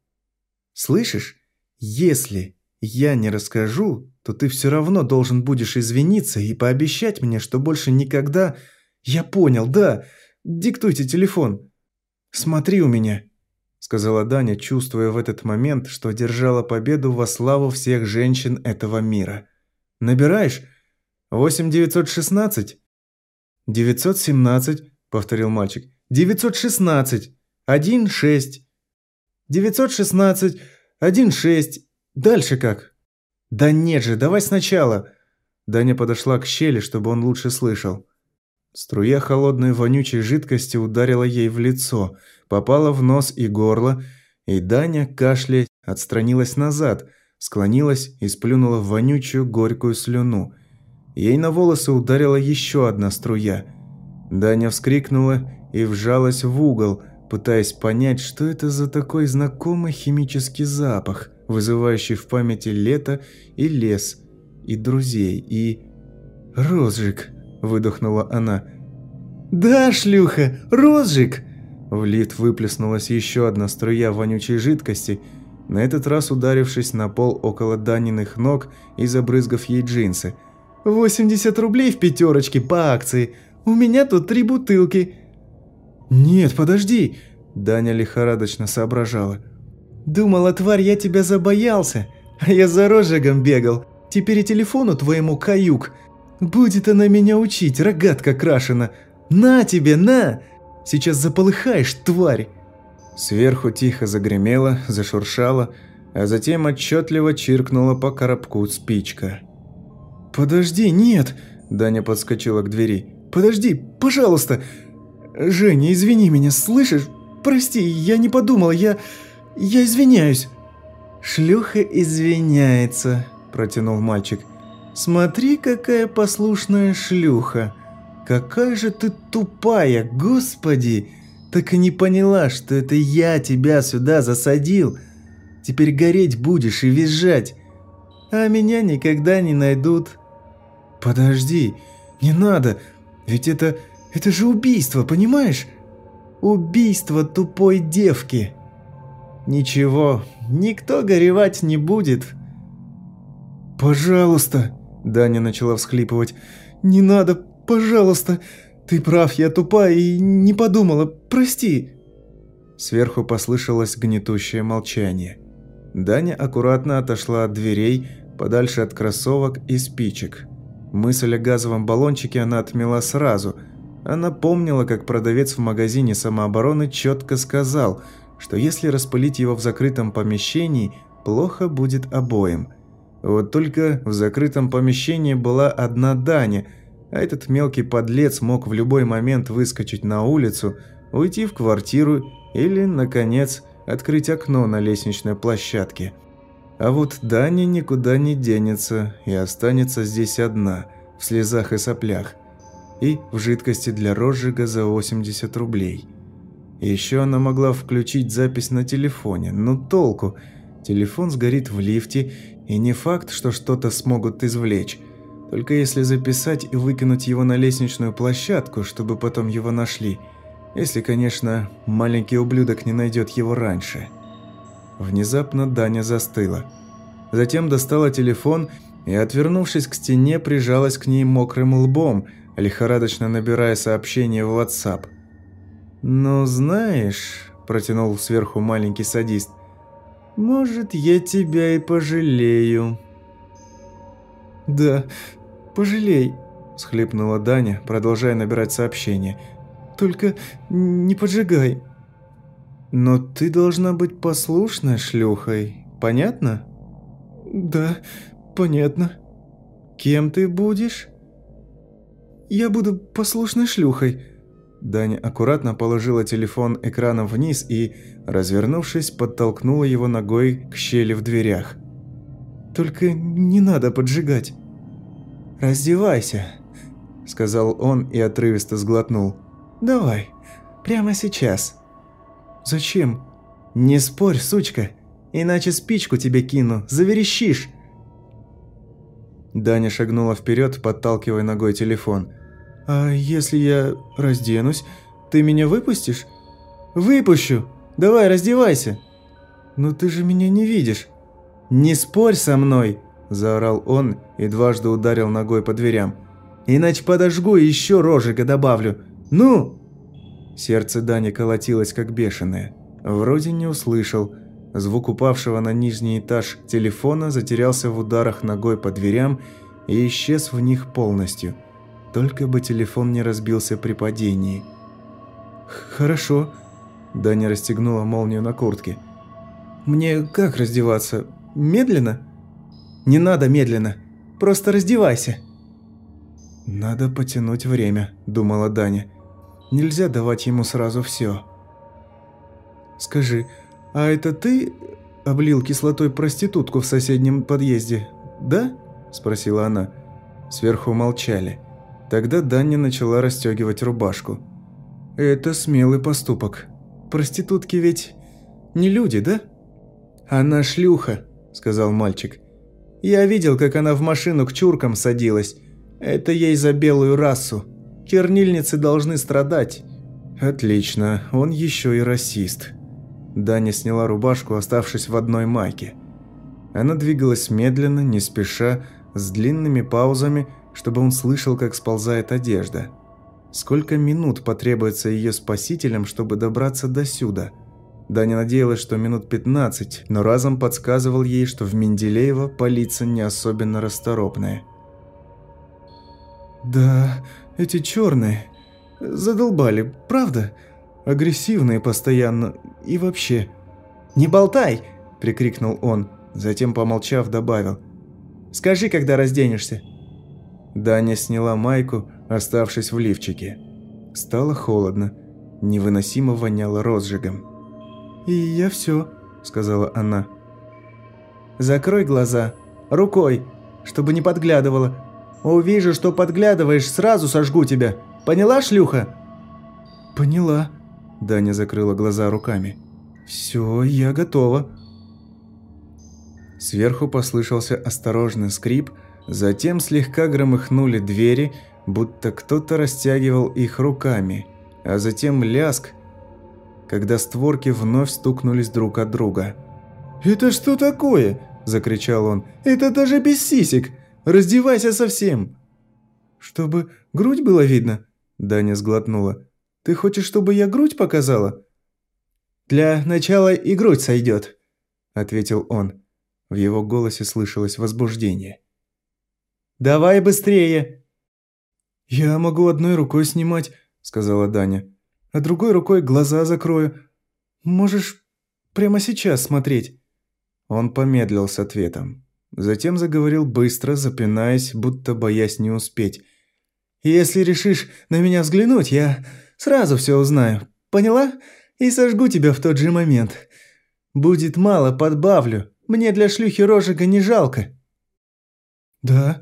S1: Слышишь? Если я не расскажу, то ты все равно должен будешь извиниться и пообещать мне, что больше никогда... Я понял, да. Диктуйте телефон. Смотри у меня. сказала Даня, чувствуя в этот момент, что одержала победу во славу всех женщин этого мира. «Набираешь? 8916?» «917», – повторил мальчик. «916, 16, 916, 16, дальше как?» «Да нет же, давай сначала!» Даня подошла к щели, чтобы он лучше слышал. Струя холодной вонючей жидкости ударила ей в лицо, попала в нос и горло, и Даня, кашляя, отстранилась назад, склонилась и сплюнула в вонючую горькую слюну. Ей на волосы ударила еще одна струя. Даня вскрикнула и вжалась в угол, пытаясь понять, что это за такой знакомый химический запах, вызывающий в памяти лето и лес, и друзей, и... «Розжиг!» Выдохнула она. «Да, шлюха, розжиг!» В лифт выплеснулась еще одна струя вонючей жидкости, на этот раз ударившись на пол около Даниных ног и забрызгав ей джинсы. «80 рублей в пятерочке по акции. У меня тут три бутылки». «Нет, подожди!» Даня лихорадочно соображала. «Думала, тварь, я тебя забоялся, а я за розжигом бегал. Теперь и телефону твоему каюк. Будет она меня учить, рогатка крашена. На тебе, на! Сейчас заполыхаешь, тварь!» Сверху тихо загремело, зашуршало, а затем отчетливо чиркнула по коробку спичка. «Подожди, нет!» – Даня подскочила к двери. «Подожди, пожалуйста! Женя, извини меня, слышишь? Прости, я не подумал, я... я извиняюсь!» «Шлюха извиняется», – протянул мальчик. Смотри, какая послушная шлюха. Какая же ты тупая, господи! Так и не поняла, что это я тебя сюда засадил. Теперь гореть будешь и визжать. А меня никогда не найдут. Подожди, не надо, ведь это... это же убийство, понимаешь? Убийство тупой девки. Ничего, никто горевать не будет. Пожалуйста. Даня начала всхлипывать. «Не надо, пожалуйста! Ты прав, я тупая и не подумала, прости!» Сверху послышалось гнетущее молчание. Даня аккуратно отошла от дверей, подальше от кроссовок и спичек. Мысль о газовом баллончике она отмела сразу. Она помнила, как продавец в магазине самообороны четко сказал, что если распылить его в закрытом помещении, плохо будет обоим – вот только в закрытом помещении была одна Даня, а этот мелкий подлец мог в любой момент выскочить на улицу, уйти в квартиру или, наконец, открыть окно на лестничной площадке. А вот Даня никуда не денется и останется здесь одна, в слезах и соплях, и в жидкости для розжига за 80 рублей. Еще она могла включить запись на телефоне, но толку – Телефон сгорит в лифте, и не факт, что что-то смогут извлечь. Только если записать и выкинуть его на лестничную площадку, чтобы потом его нашли. Если, конечно, маленький ублюдок не найдет его раньше. Внезапно Даня застыла. Затем достала телефон и, отвернувшись к стене, прижалась к ней мокрым лбом, лихорадочно набирая сообщение в WhatsApp. «Ну, знаешь...» – протянул сверху маленький садист – может, я тебя и пожалею». «Да, пожалей», – схлипнула Даня, продолжая набирать сообщение. «Только не поджигай». «Но ты должна быть послушной шлюхой, понятно?» «Да, понятно». «Кем ты будешь?» «Я буду послушной шлюхой», Даня аккуратно положила телефон экраном вниз и, развернувшись, подтолкнула его ногой к щели в дверях. «Только не надо поджигать». «Раздевайся», – сказал он и отрывисто сглотнул. «Давай, прямо сейчас». «Зачем?» «Не спорь, сучка, иначе спичку тебе кину, заверещишь». Даня шагнула вперед, подталкивая ногой телефон – «А если я разденусь, ты меня выпустишь?» «Выпущу! Давай, раздевайся!» «Но ты же меня не видишь!» «Не спорь со мной!» – заорал он и дважды ударил ногой по дверям. «Иначе подожгу и еще рожика добавлю! Ну!» Сердце Дани колотилось как бешеное. Вроде не услышал. Звук упавшего на нижний этаж телефона затерялся в ударах ногой по дверям и исчез в них полностью. Только бы телефон не разбился при падении.
S3: «Хорошо», – Даня расстегнула молнию на куртке. «Мне как раздеваться? Медленно?» «Не надо медленно. Просто раздевайся».
S1: «Надо потянуть время», – думала Даня. «Нельзя давать ему сразу все».
S3: «Скажи, а это ты облил кислотой проститутку в соседнем подъезде, да?» – спросила она.
S1: Сверху молчали. Тогда Даня начала расстегивать рубашку.
S3: «Это смелый поступок. Проститутки ведь не люди, да?» «Она шлюха», – сказал мальчик. «Я видел, как она в машину к чуркам садилась. Это ей за белую расу. Чернильницы должны страдать».
S1: «Отлично, он еще и расист». Даня сняла рубашку, оставшись в одной майке. Она двигалась медленно, не спеша, с длинными паузами, чтобы он слышал, как сползает одежда. Сколько минут потребуется ее спасителям, чтобы добраться до сюда? Даня надеялась, что минут 15, но разом подсказывал ей, что в Менделеево полиция не особенно расторопная.
S3: «Да, эти черные задолбали, правда? Агрессивные постоянно и вообще...» «Не болтай!» – прикрикнул он, затем, помолчав, добавил. «Скажи, когда разденешься».
S1: Даня сняла майку, оставшись в лифчике. Стало холодно, невыносимо воняло розжигом.
S3: «И я все», – сказала она. «Закрой глаза. Рукой, чтобы не подглядывала. Увижу, что подглядываешь, сразу сожгу тебя. Поняла, шлюха?»
S1: «Поняла», – Даня закрыла глаза руками. «Все, я готова». Сверху послышался осторожный скрип, затем слегка громыхнули двери, будто кто-то растягивал их руками, а затем ляск, когда створки вновь стукнулись друг от друга.
S3: «Это что такое?» – закричал он. «Это даже без сисек! Раздевайся совсем!» «Чтобы грудь было видно?» – Даня сглотнула. «Ты хочешь, чтобы я грудь показала?» «Для начала и грудь сойдет», – ответил он. В его голосе слышалось возбуждение. «Давай быстрее!» «Я могу одной рукой снимать», – сказала Даня. «А другой рукой глаза закрою. Можешь прямо сейчас смотреть».
S1: Он помедлил с ответом. Затем заговорил быстро, запинаясь, будто боясь не успеть.
S3: «Если решишь на меня взглянуть, я сразу все узнаю. Поняла? И сожгу тебя в тот же момент. Будет мало, подбавлю. Мне для шлюхи рожика не жалко». «Да,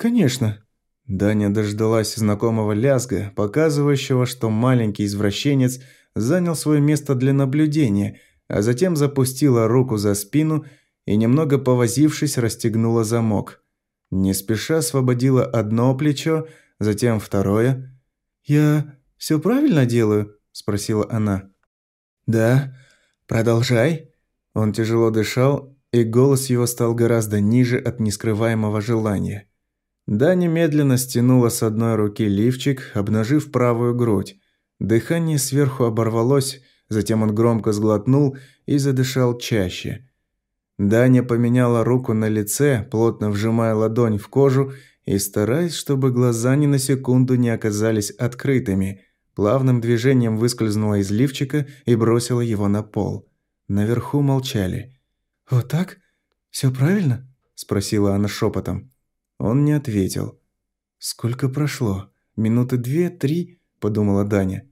S3: конечно».
S1: Даня дождалась знакомого лязга, показывающего, что маленький извращенец занял свое место для наблюдения, а затем запустила руку за спину и, немного повозившись, расстегнула замок. Не спеша освободила одно плечо, затем второе.
S3: «Я все правильно делаю?» – спросила она. «Да, продолжай».
S1: Он тяжело дышал, и голос его стал гораздо ниже от нескрываемого желания. Да немедленно стянула с одной руки лифчик, обнажив правую грудь. Дыхание сверху оборвалось, затем он громко сглотнул и задышал чаще. Даня поменяла руку на лице, плотно вжимая ладонь в кожу и стараясь, чтобы глаза ни на секунду не оказались открытыми. Плавным движением выскользнула из лифчика и бросила его на пол. Наверху молчали.
S3: «Вот так? Все правильно?» – спросила она шепотом.
S1: Он не ответил. «Сколько прошло? Минуты две, три?» – подумала Даня.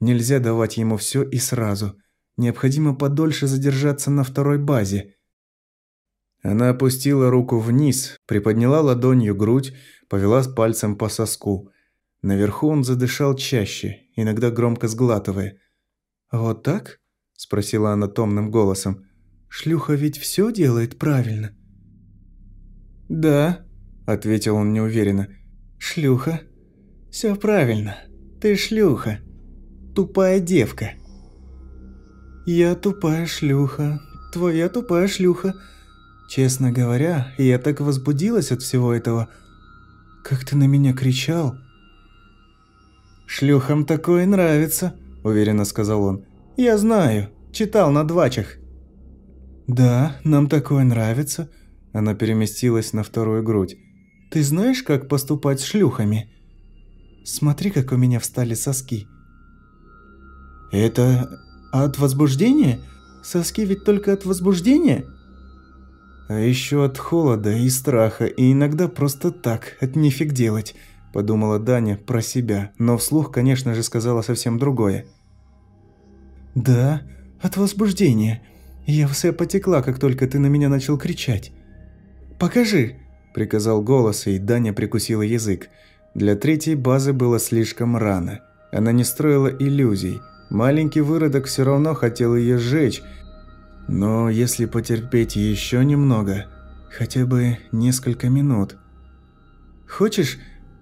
S1: «Нельзя давать ему все и сразу. Необходимо подольше задержаться на второй базе. Она опустила руку вниз, приподняла ладонью грудь, повела пальцем по соску. Наверху он задышал чаще, иногда громко сглатывая.
S3: «Вот так?» – спросила она томным голосом. «Шлюха ведь все делает правильно?» «Да», – ответил он неуверенно. «Шлюха. Все правильно. Ты шлюха. Тупая девка». «Я тупая шлюха. Твоя тупая шлюха. Честно говоря, я так возбудилась от всего этого. Как ты на меня кричал?» «Шлюхам такое нравится», – уверенно сказал он.
S2: Я знаю, читал на двачах».
S3: «Да, нам такое нравится». Она переместилась на вторую грудь. «Ты знаешь, как поступать с шлюхами? Смотри, как у меня встали соски».
S2: «Это от возбуждения? Соски ведь только от возбуждения?»
S3: «А еще от холода и страха, и иногда просто так, от нифиг делать», – подумала Даня про себя, но вслух, конечно же, сказала совсем другое.
S2: «Да, от возбуждения. Я вся потекла, как только ты на меня начал кричать. Покажи!» – приказал голос, и Даня прикусила язык. Для третьей базы было слишком рано. Она не строила иллюзий. Маленький выродок все равно хотел ее сжечь, но если потерпеть еще немного, хотя бы несколько минут. «Хочешь,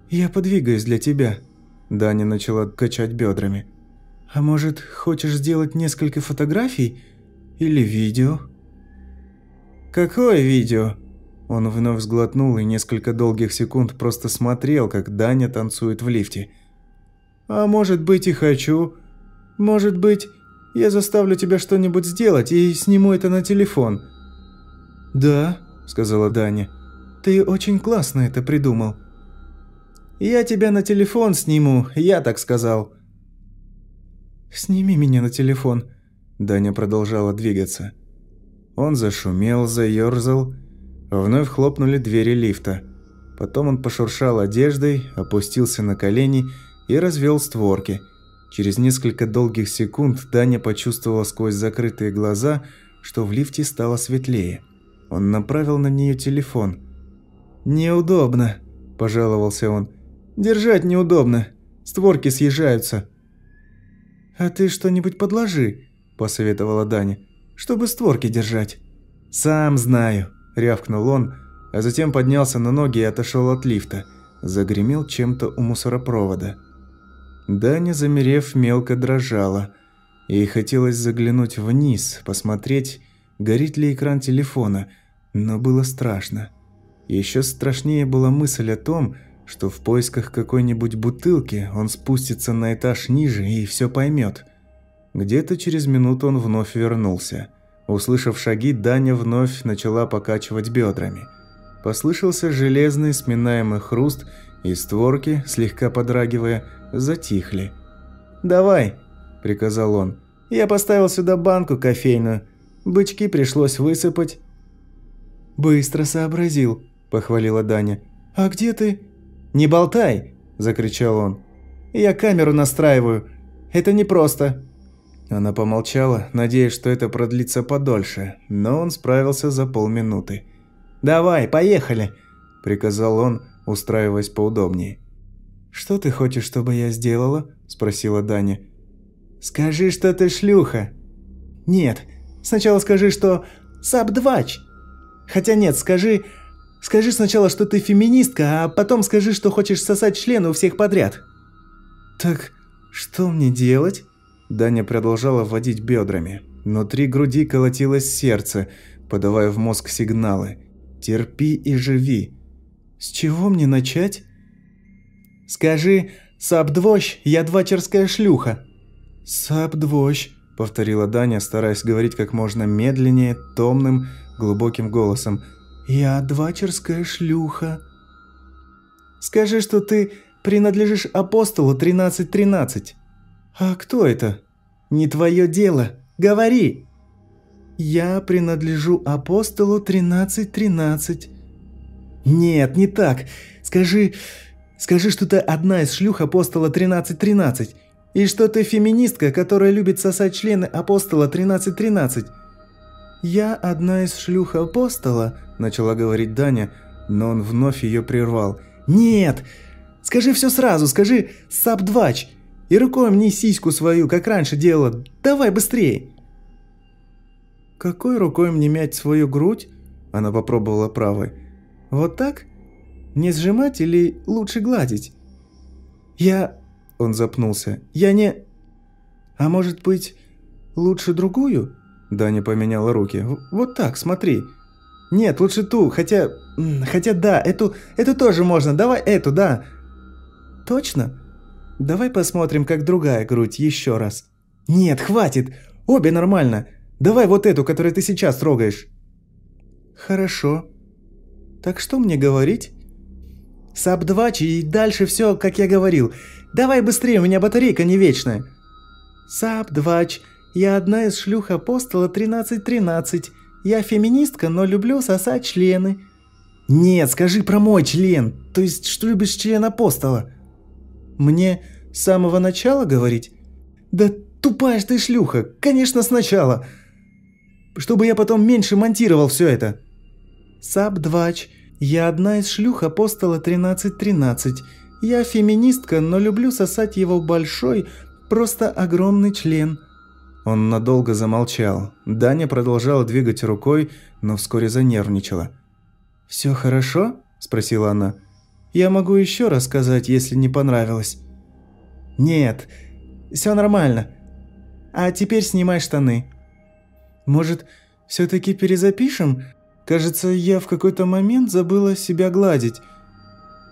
S2: я подвигаюсь для тебя?» Даня начала качать бедрами. «А может, хочешь сделать несколько фотографий? Или видео?» «Какое видео?» Он вновь сглотнул и несколько долгих секунд просто смотрел, как Даня танцует в лифте. «А может быть и хочу. Может быть, я заставлю тебя что-нибудь сделать и сниму это на телефон». «Да», – сказала Даня. «Ты очень классно это придумал». «Я тебя на телефон сниму, я так сказал». «Сними меня на телефон», – Даня продолжала двигаться. Он зашумел, заёрзал. Вновь хлопнули двери лифта. Потом он пошуршал одеждой, опустился на колени и развел створки – Через несколько долгих секунд Даня почувствовала сквозь закрытые глаза, что в лифте стало светлее. Он направил на нее телефон. «Неудобно», – пожаловался он. «Держать неудобно. Створки съезжаются». «А ты что-нибудь подложи», – посоветовала Даня, – «чтобы створки держать». «Сам знаю», – рявкнул он, а затем поднялся на ноги и отошел от лифта. Загремел чем-то у мусоропровода. Даня, замерев, мелко дрожала. Ей хотелось заглянуть вниз, посмотреть, горит ли экран телефона, но было страшно. Еще страшнее была мысль о том, что в поисках какой-нибудь бутылки он спустится на этаж ниже и все поймет. Где-то через минуту он вновь вернулся. Услышав шаги, Даня вновь начала покачивать бедрами. Послышался железный сминаемый хруст, и створки, слегка подрагивая, затихли. «Давай», – приказал он. «Я поставил сюда банку кофейную. Бычки пришлось высыпать». «Быстро сообразил», – похвалила Даня. «А где ты?» «Не болтай!» – закричал он. «Я камеру настраиваю. Это непросто». Она помолчала, надеясь, что это продлится подольше, но он справился за полминуты. «Давай, поехали!» – приказал он, устраиваясь поудобнее. «Что ты хочешь, чтобы я сделала?» – спросила Даня. «Скажи, что ты шлюха». «Нет, сначала скажи, что сабдвач». «Хотя нет, скажи... Скажи сначала, что ты феминистка, а потом скажи, что хочешь сосать члены у всех подряд». «Так что мне делать?» Даня продолжала водить бедрами. Внутри груди колотилось сердце, подавая в мозг сигналы. «Терпи и живи». «С чего мне начать?» «Скажи, Сабдвощ, я двачерская шлюха». «Сабдвощ», — повторила Даня, стараясь говорить как можно медленнее, томным, глубоким голосом. «Я двачерская шлюха». «Скажи, что ты принадлежишь апостолу 1313». «А кто это?» «Не твое дело. Говори!» «Я принадлежу апостолу 1313». «Нет, не так. Скажи, Скажи, что ты одна из шлюх апостола 1313, и что ты феминистка, которая любит сосать члены апостола 1313. «Я одна из шлюх апостола», – начала говорить Даня, но он вновь ее прервал. «Нет! Скажи все сразу, скажи «сабдвач» и рукой мне сиську свою, как раньше делала. Давай быстрее!» «Какой рукой мне мять свою грудь?» Она попробовала правой. «Вот так?» Не сжимать или лучше гладить? Я... Он запнулся. Я не... А может быть, лучше другую? Даня поменяла руки. Вот так, смотри. Нет, лучше ту, хотя... Хотя да, эту, эту тоже можно. Давай эту, да. Точно? Давай посмотрим, как другая грудь еще раз. Нет, хватит. Обе нормально. Давай вот эту, которую ты сейчас трогаешь».
S3: «Хорошо. Так что мне говорить?»
S2: «Саб-2 и дальше все, как я говорил. Давай быстрее, у меня батарейка не вечная».
S3: «Саб-2, я одна из шлюх апостола 1313. Я феминистка, но люблю сосать члены».
S2: «Нет, скажи про мой член. То есть, что любишь член апостола?»
S3: «Мне с самого начала говорить?»
S2: «Да тупая ты шлюха. Конечно, сначала. Чтобы я потом меньше монтировал все это».
S3: «Саб-2, я одна из шлюх апостола 1313. Я феминистка, но люблю сосать его большой, просто огромный член».
S1: Он надолго замолчал. Даня продолжала двигать рукой, но вскоре занервничала.
S3: «Все хорошо?» – спросила она. «Я могу еще рассказать, если не понравилось».
S2: «Нет, все нормально. А теперь снимай штаны».
S3: «Может, все-таки перезапишем? Кажется, я в какой-то момент забыла себя гладить».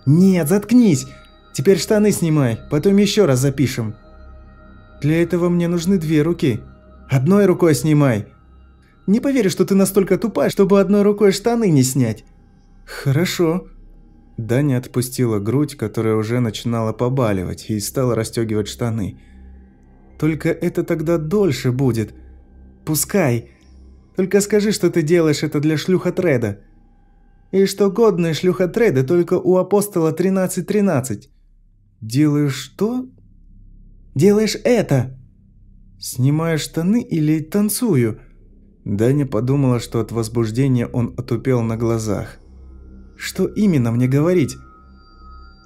S2: «Нет, заткнись! Теперь штаны снимай, потом еще раз запишем».
S3: «Для этого мне нужны две руки».
S2: «Одной рукой снимай». «Не поверю, что ты настолько тупая, чтобы одной рукой штаны не снять».
S3: «Хорошо».
S1: Даня отпустила грудь, которая уже начинала побаливать, и стала расстегивать штаны.
S3: «Только это тогда дольше будет».
S2: «Пускай. Только скажи, что ты делаешь это для шлюха Треда». «И что годные шлюха Треда только у апостола 13-13».
S3: «Делаешь что?»
S2: «Делаешь это!»
S3: «Снимаю штаны или танцую?»
S1: Даня подумала, что от возбуждения он отупел на глазах.
S2: Что именно мне говорить?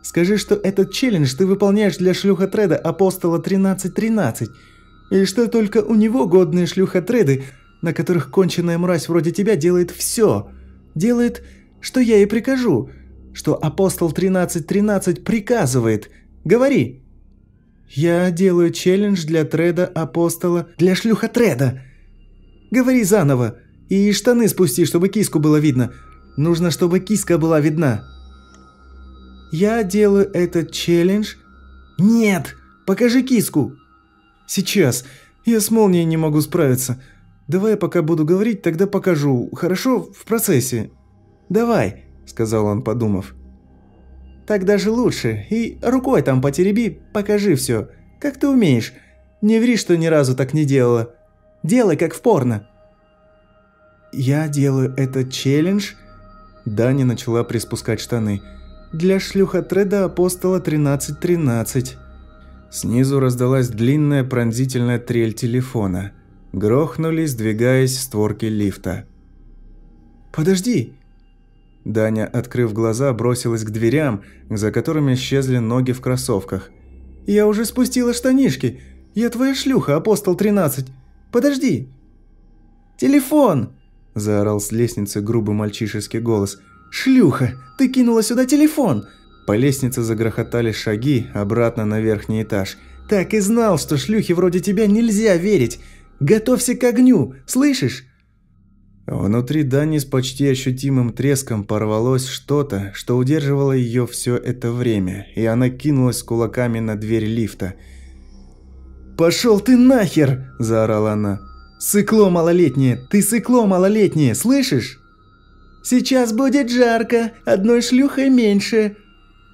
S2: Скажи, что этот челлендж ты выполняешь для шлюха-треда Апостола 1313, и что только у него годные шлюха-треды, на которых конченая мразь вроде тебя делает все. Делает, что я ей прикажу, что Апостол 1313 приказывает. Говори.
S3: Я делаю челлендж для треда Апостола...
S2: Для шлюха-треда. Говори заново. И штаны спусти, чтобы киску было видно. Нужно, чтобы киска была видна.
S3: Я делаю этот челлендж...
S2: Нет! Покажи киску!
S3: Сейчас. Я с молнией не могу справиться. Давай я пока буду говорить, тогда покажу. Хорошо? В процессе.
S2: Давай, сказал он, подумав. Так даже лучше. И рукой там потереби, покажи все. Как ты умеешь. Не ври, что ни разу так не делала. Делай, как в порно.
S3: Я делаю этот челлендж
S1: Дани начала приспускать штаны.
S3: «Для шлюха Треда Апостола 1313».
S1: Снизу раздалась длинная пронзительная трель телефона. Грохнули, сдвигаясь створки лифта.
S2: «Подожди!»
S1: Даня, открыв глаза, бросилась к дверям, за которыми исчезли ноги в кроссовках.
S2: «Я уже спустила штанишки! Я твоя шлюха, Апостол 13! Подожди!» «Телефон!» – заорал с лестницы грубый мальчишеский голос. «Шлюха, ты кинула сюда телефон!»
S1: По лестнице загрохотали шаги обратно на верхний этаж.
S2: «Так и знал, что шлюхе вроде тебя нельзя верить! Готовься к огню, слышишь?»
S1: Внутри Дани с почти ощутимым треском порвалось что-то, что удерживало ее все это время, и она кинулась кулаками на дверь лифта.
S2: «Пошел ты нахер!» – заорала она. «Сыкло малолетнее! Ты сыкло малолетнее, слышишь?» «Сейчас будет жарко, одной шлюхой меньше!»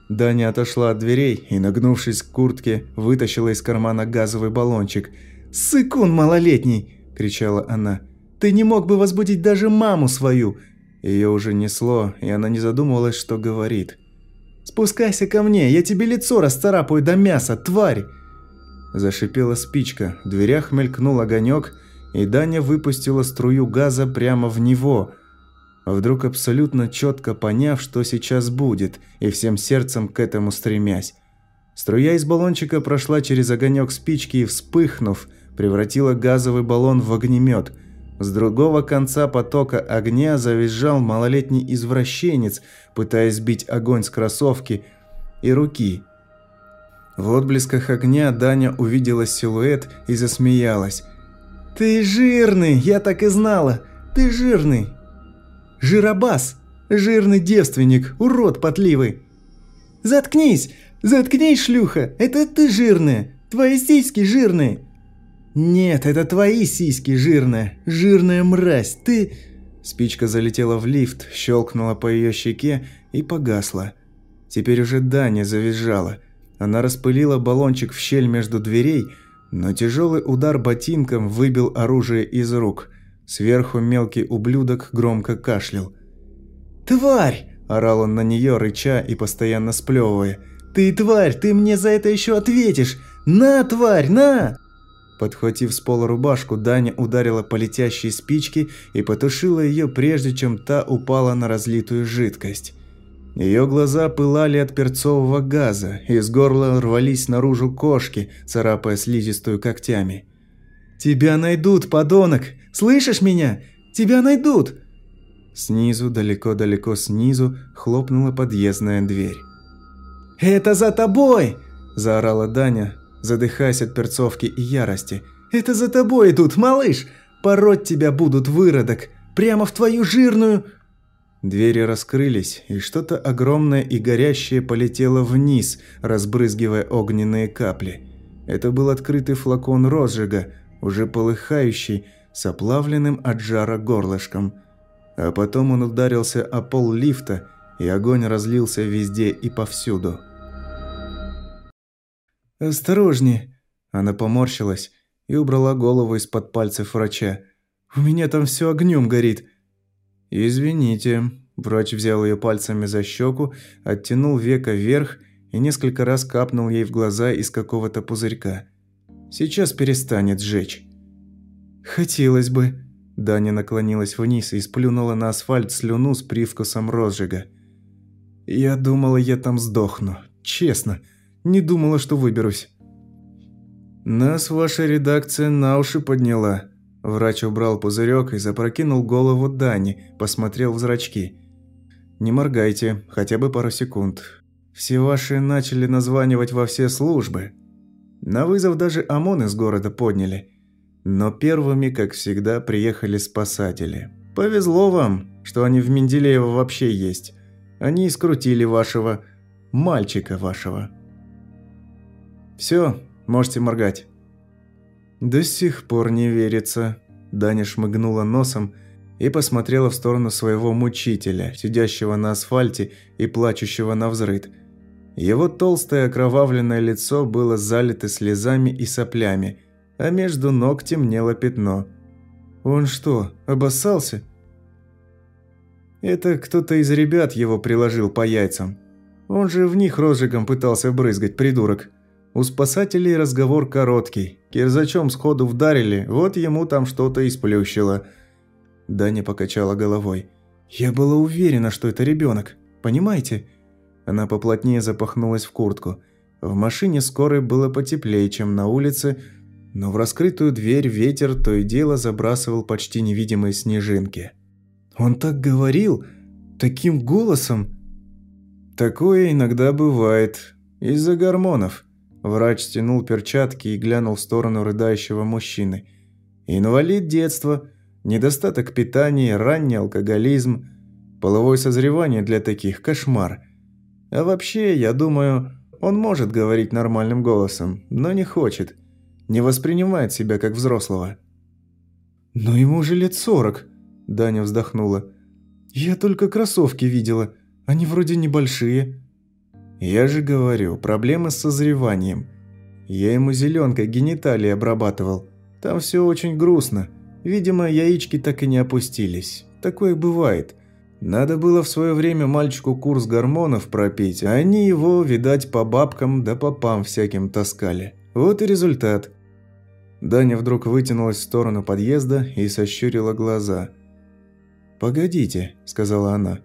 S1: Даня отошла от дверей и, нагнувшись к куртке, вытащила из кармана газовый баллончик.
S2: «Сыкун малолетний!» – кричала она. «Ты не мог бы возбудить даже маму свою!»
S1: Ее уже несло, и она не задумывалась, что говорит.
S2: «Спускайся ко мне, я тебе лицо расцарапаю до мяса, тварь!»
S1: Зашипела спичка, в дверях мелькнул огонек, и Даня выпустила струю газа прямо в него, вдруг абсолютно четко поняв, что сейчас будет, и всем сердцем к этому стремясь. Струя из баллончика прошла через огонек спички и, вспыхнув, превратила газовый баллон в огнемет. С другого конца потока огня завизжал малолетний извращенец, пытаясь сбить огонь с кроссовки и руки. В отблесках огня Даня увидела силуэт и засмеялась.
S2: «Ты жирный, я так и знала. Ты жирный. Жиробас. Жирный девственник, урод потливый. Заткнись, заткнись, шлюха, это ты жирная. Твои сиськи жирные. «Нет, это твои сиськи, жирная, жирная мразь, ты...»
S1: Спичка залетела в лифт, щелкнула по ее щеке и погасла. Теперь уже Даня завизжала. Она распылила баллончик в щель между дверей, но тяжелый удар ботинком выбил оружие из рук. Сверху мелкий ублюдок громко кашлял.
S2: «Тварь!»
S1: – орал он на нее, рыча и постоянно сплевывая.
S2: «Ты тварь, ты мне за это еще ответишь! На, тварь, на!»
S1: Подхватив с пола рубашку, Даня ударила по летящей спичке и потушила ее, прежде чем та упала на разлитую жидкость. Ее глаза пылали от перцового газа, из горла рвались наружу кошки, царапая слизистую когтями.
S2: «Тебя найдут, подонок! Слышишь меня? Тебя найдут!»
S1: Снизу, далеко-далеко снизу, хлопнула подъездная дверь.
S2: «Это за тобой!»
S1: – заорала Даня, задыхаясь от перцовки и ярости.
S2: «Это за тобой идут, малыш! Пороть тебя будут, выродок! Прямо в твою жирную...»
S1: Двери раскрылись, и что-то огромное и горящее полетело вниз, разбрызгивая огненные капли. Это был открытый флакон розжига, уже полыхающий, с оплавленным от жара горлышком. А потом он ударился о пол лифта, и огонь разлился везде и повсюду.
S2: «Осторожнее!»
S1: Она поморщилась и убрала голову из-под пальцев врача.
S2: «У меня там все огнем горит!»
S1: «Извините». Врач взял ее пальцами за щеку, оттянул века вверх и несколько раз капнул ей в глаза из какого-то пузырька. «Сейчас перестанет сжечь».
S2: «Хотелось бы».
S1: Даня наклонилась вниз и сплюнула на асфальт слюну с привкусом розжига. «Я думала, я там сдохну. Честно. Не думала, что выберусь». «Нас ваша редакция на уши подняла». Врач убрал пузырек и запрокинул голову Дани, посмотрел в зрачки. «Не моргайте, хотя бы пару секунд. Все ваши начали названивать во все службы. На вызов даже ОМОН из города подняли. Но первыми, как всегда, приехали спасатели. Повезло вам, что они в Менделеево вообще есть. Они скрутили вашего... мальчика вашего». «Все, можете моргать». «До сих пор не верится». Даня шмыгнула носом и посмотрела в сторону своего мучителя, сидящего на асфальте и плачущего на взрыд. Его толстое окровавленное лицо было залито слезами и соплями, а между ног темнело пятно. «Он что, обоссался?» Это кто-то из ребят его приложил по яйцам. Он же в них розжигом пытался брызгать, придурок. У спасателей разговор короткий. Кирзачом сходу вдарили, вот ему там что-то и сплющило. Даня покачала головой. «Я была уверена, что это ребенок. Понимаете?» Она поплотнее запахнулась в куртку. В машине скорой было потеплее, чем на улице, но в раскрытую дверь ветер то и дело забрасывал почти невидимые снежинки.
S2: Он так говорил, таким голосом.
S1: Такое иногда бывает. Из-за гормонов. Врач стянул перчатки и глянул в сторону рыдающего мужчины. Инвалид детства, недостаток питания, ранний алкоголизм, половое созревание для таких – кошмар. А вообще, я думаю, он может говорить нормальным голосом, но не хочет. Не воспринимает себя как взрослого.
S2: «Но ему же лет сорок», Даня вздохнула. «Я только кроссовки видела. Они вроде небольшие».
S1: «Я же говорю, проблема с созреванием. Я ему зеленкой гениталии обрабатывал. Там все очень грустно. Видимо, яички так и не опустились. Такое бывает. Надо было в свое время мальчику курс гормонов пропить, а они его, видать, по бабкам да попам всяким таскали. Вот и результат». Даня вдруг вытянулась в сторону подъезда и сощурила глаза – «Погодите», – сказала она.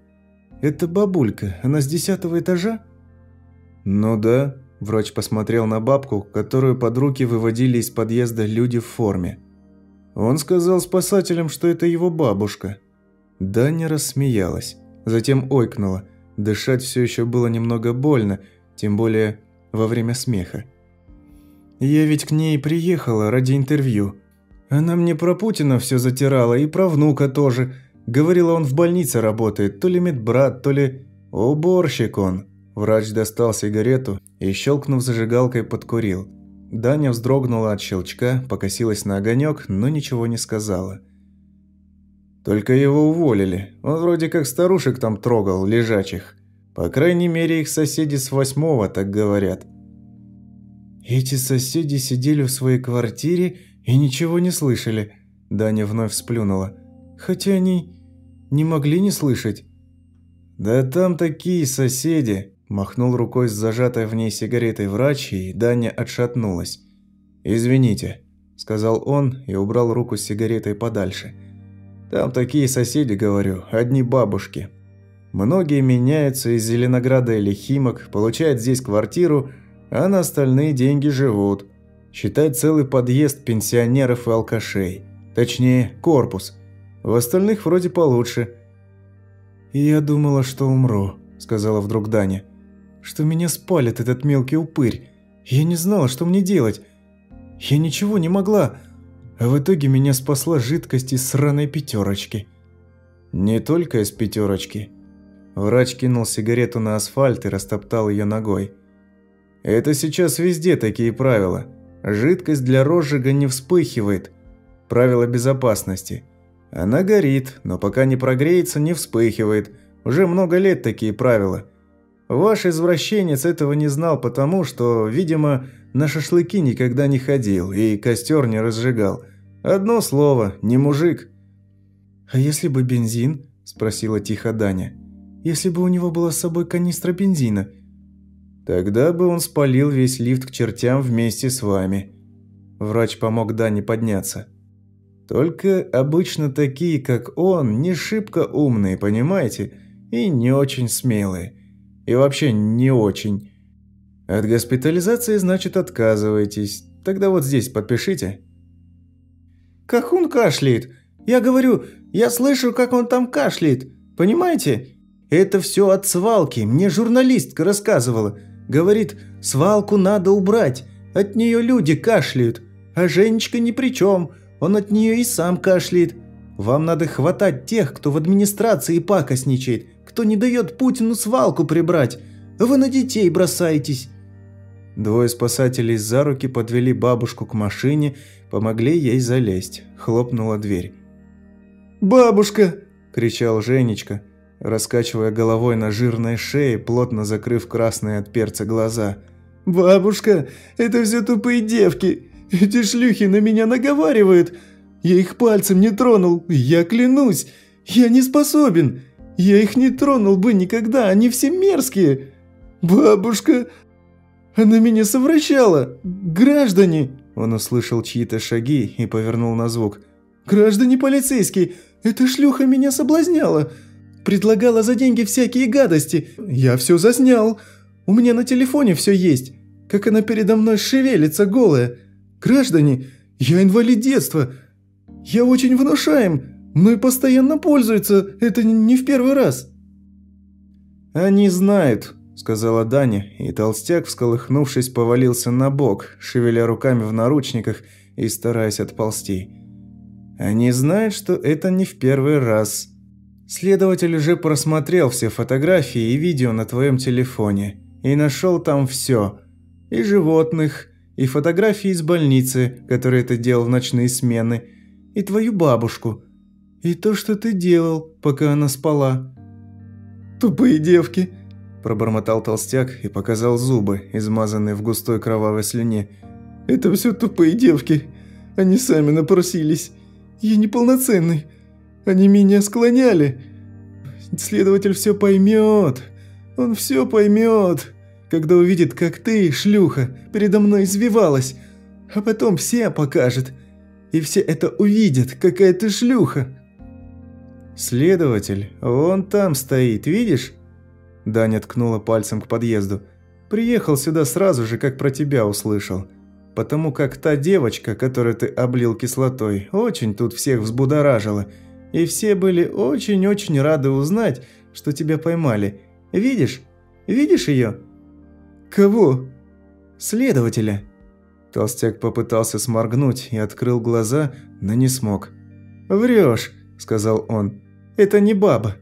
S1: «Это бабулька, она с десятого этажа?» «Ну да», – врач посмотрел на бабку, которую под руки выводили из подъезда люди в форме. Он сказал спасателям, что это его бабушка. Даня рассмеялась, затем ойкнула. Дышать все еще было немного больно, тем более во время смеха. «Я ведь к ней приехала ради интервью. Она мне про Путина все затирала и про внука тоже», Говорила, он в больнице работает, то ли медбрат, то ли... Уборщик он. Врач достал сигарету и, щелкнув зажигалкой, подкурил. Даня вздрогнула от щелчка, покосилась на огонек, но ничего не сказала. Только его уволили. Он вроде как старушек там трогал, лежачих. По крайней мере, их соседи с восьмого так говорят.
S3: Эти соседи сидели в своей квартире и ничего не слышали. Даня вновь сплюнула. Хотя они не могли не слышать.
S1: «Да там такие соседи!» Махнул рукой с зажатой в ней сигаретой врач, и Даня отшатнулась. «Извините», – сказал он и убрал руку с сигаретой подальше. «Там такие соседи, говорю, одни бабушки. Многие меняются из Зеленограда или Химок, получают здесь квартиру, а на остальные деньги живут. Считай целый подъезд пенсионеров и алкашей. Точнее, корпус. В остальных вроде получше».
S3: «Я думала, что умру», – сказала вдруг Даня что меня спалит этот мелкий упырь. Я не знала, что мне делать. Я ничего не могла. А в итоге меня спасла жидкость из сраной пятерочки.
S1: Не только из пятерочки. Врач кинул сигарету на асфальт и растоптал ее ногой. Это сейчас везде такие правила. Жидкость для розжига не вспыхивает. Правило безопасности. Она горит, но пока не прогреется, не вспыхивает. Уже много лет такие правила. Ваш извращенец этого не знал потому, что, видимо, на шашлыки никогда не ходил и костер не разжигал. Одно слово, не мужик.
S3: «А если бы бензин?» – спросила тихо Даня. «Если бы у него была с собой канистра бензина?»
S1: «Тогда бы он спалил весь лифт к чертям вместе с вами». Врач помог Дане подняться. «Только обычно такие, как он, не шибко умные, понимаете? И не очень смелые. И вообще не очень. От госпитализации, значит, отказываетесь. Тогда вот здесь подпишите.
S2: Кахун кашляет. Я говорю, я слышу, как он там кашляет. Понимаете? Это все от свалки. Мне журналистка рассказывала. Говорит, свалку надо убрать. От нее люди кашляют. А Женечка ни при чем. Он от нее и сам кашляет. Вам надо хватать тех, кто в администрации пакостничает кто не дает Путину свалку прибрать. Вы на детей бросаетесь».
S1: Двое спасателей за руки подвели бабушку к машине, помогли ей залезть. Хлопнула дверь.
S2: «Бабушка!»
S1: – кричал Женечка, раскачивая головой на жирной шее, плотно закрыв красные от перца глаза.
S2: «Бабушка, это все тупые девки! Эти шлюхи на меня наговаривают! Я их пальцем не тронул, я клянусь! Я не способен! Я их не тронул бы никогда, они все мерзкие. Бабушка, она меня совращала. Граждане!»
S1: Он услышал чьи-то шаги и повернул на звук.
S2: «Граждане полицейские, эта шлюха меня соблазняла. Предлагала за деньги всякие гадости. Я все заснял. У меня на телефоне все есть. Как она передо мной шевелится голая. Граждане, я инвалид детства. Я очень внушаем. Ну и постоянно пользуются, это не в первый раз».
S1: «Они знают», – сказала Даня, и толстяк, всколыхнувшись, повалился на бок, шевеля руками в наручниках и стараясь отползти. «Они знают, что это не в первый раз. Следователь уже просмотрел все фотографии и видео на твоем телефоне и нашел там все. И животных, и фотографии из больницы, которые ты делал в ночные смены, и твою бабушку – и то, что ты делал, пока она спала».
S2: «Тупые девки», –
S1: пробормотал толстяк и показал зубы, измазанные в густой кровавой слюне.
S2: «Это все тупые девки. Они сами напросились. Я неполноценный. Они меня склоняли. Следователь все поймет. Он все поймет, когда увидит, как ты, шлюха, передо мной извивалась. А потом все покажет. И все это увидят, какая ты шлюха.
S1: «Следователь, он там стоит, видишь?» Даня ткнула пальцем к подъезду. «Приехал сюда сразу же, как про тебя услышал. Потому как та девочка, которую ты облил кислотой, очень тут всех взбудоражила. И все были очень-очень рады узнать, что тебя поймали. Видишь? Видишь ее?»
S2: «Кого?»
S1: «Следователя». Толстяк попытался сморгнуть и открыл глаза, но не смог. «Врешь», – сказал он. Это не баба».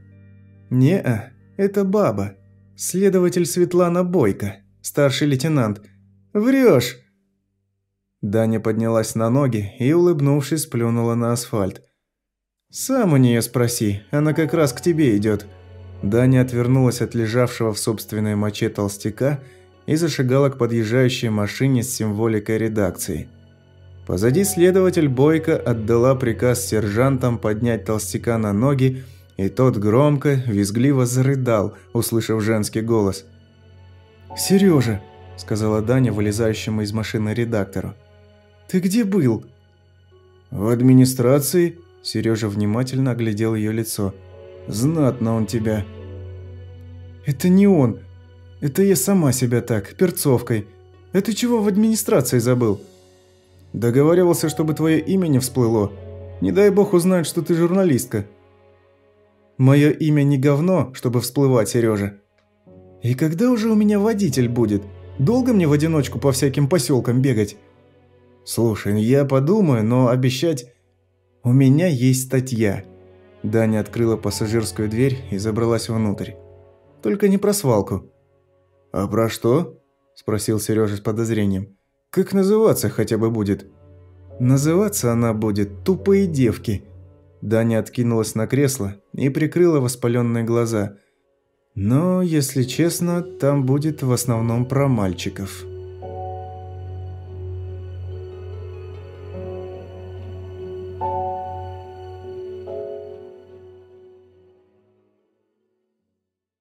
S1: «Не-а, это баба. Следователь Светлана Бойко, старший лейтенант. Врешь!» Даня поднялась на ноги и, улыбнувшись, плюнула на асфальт. «Сам у нее спроси, она как раз к тебе идет». Даня отвернулась от лежавшего в собственной моче толстяка и зашагала к подъезжающей машине с символикой редакции. Позади следователь Бойко отдала приказ сержантам поднять толстяка на ноги, и тот громко, визгливо зарыдал, услышав женский голос.
S3: «Сережа», – сказала Даня, вылезающему из машины редактору, – «ты где был?»
S1: «В администрации», – Сережа внимательно оглядел ее лицо. «Знатно он тебя».
S3: «Это не он. Это я сама себя так, перцовкой. Это чего в администрации забыл?»
S1: «Договаривался, чтобы твое имя не всплыло. Не дай бог узнать, что ты журналистка».
S3: Мое имя не говно, чтобы всплывать, Сережа. И когда уже у меня водитель будет? Долго мне в одиночку по всяким поселкам бегать?
S1: Слушай, я подумаю, но обещать... У меня есть статья. Даня открыла пассажирскую дверь и забралась внутрь. Только не про свалку. А про что? Спросил Сережа с подозрением. Как называться хотя бы будет? Называться она будет «Тупые девки», Даня откинулась на кресло и прикрыла воспаленные глаза. Но, если честно, там будет в основном про мальчиков.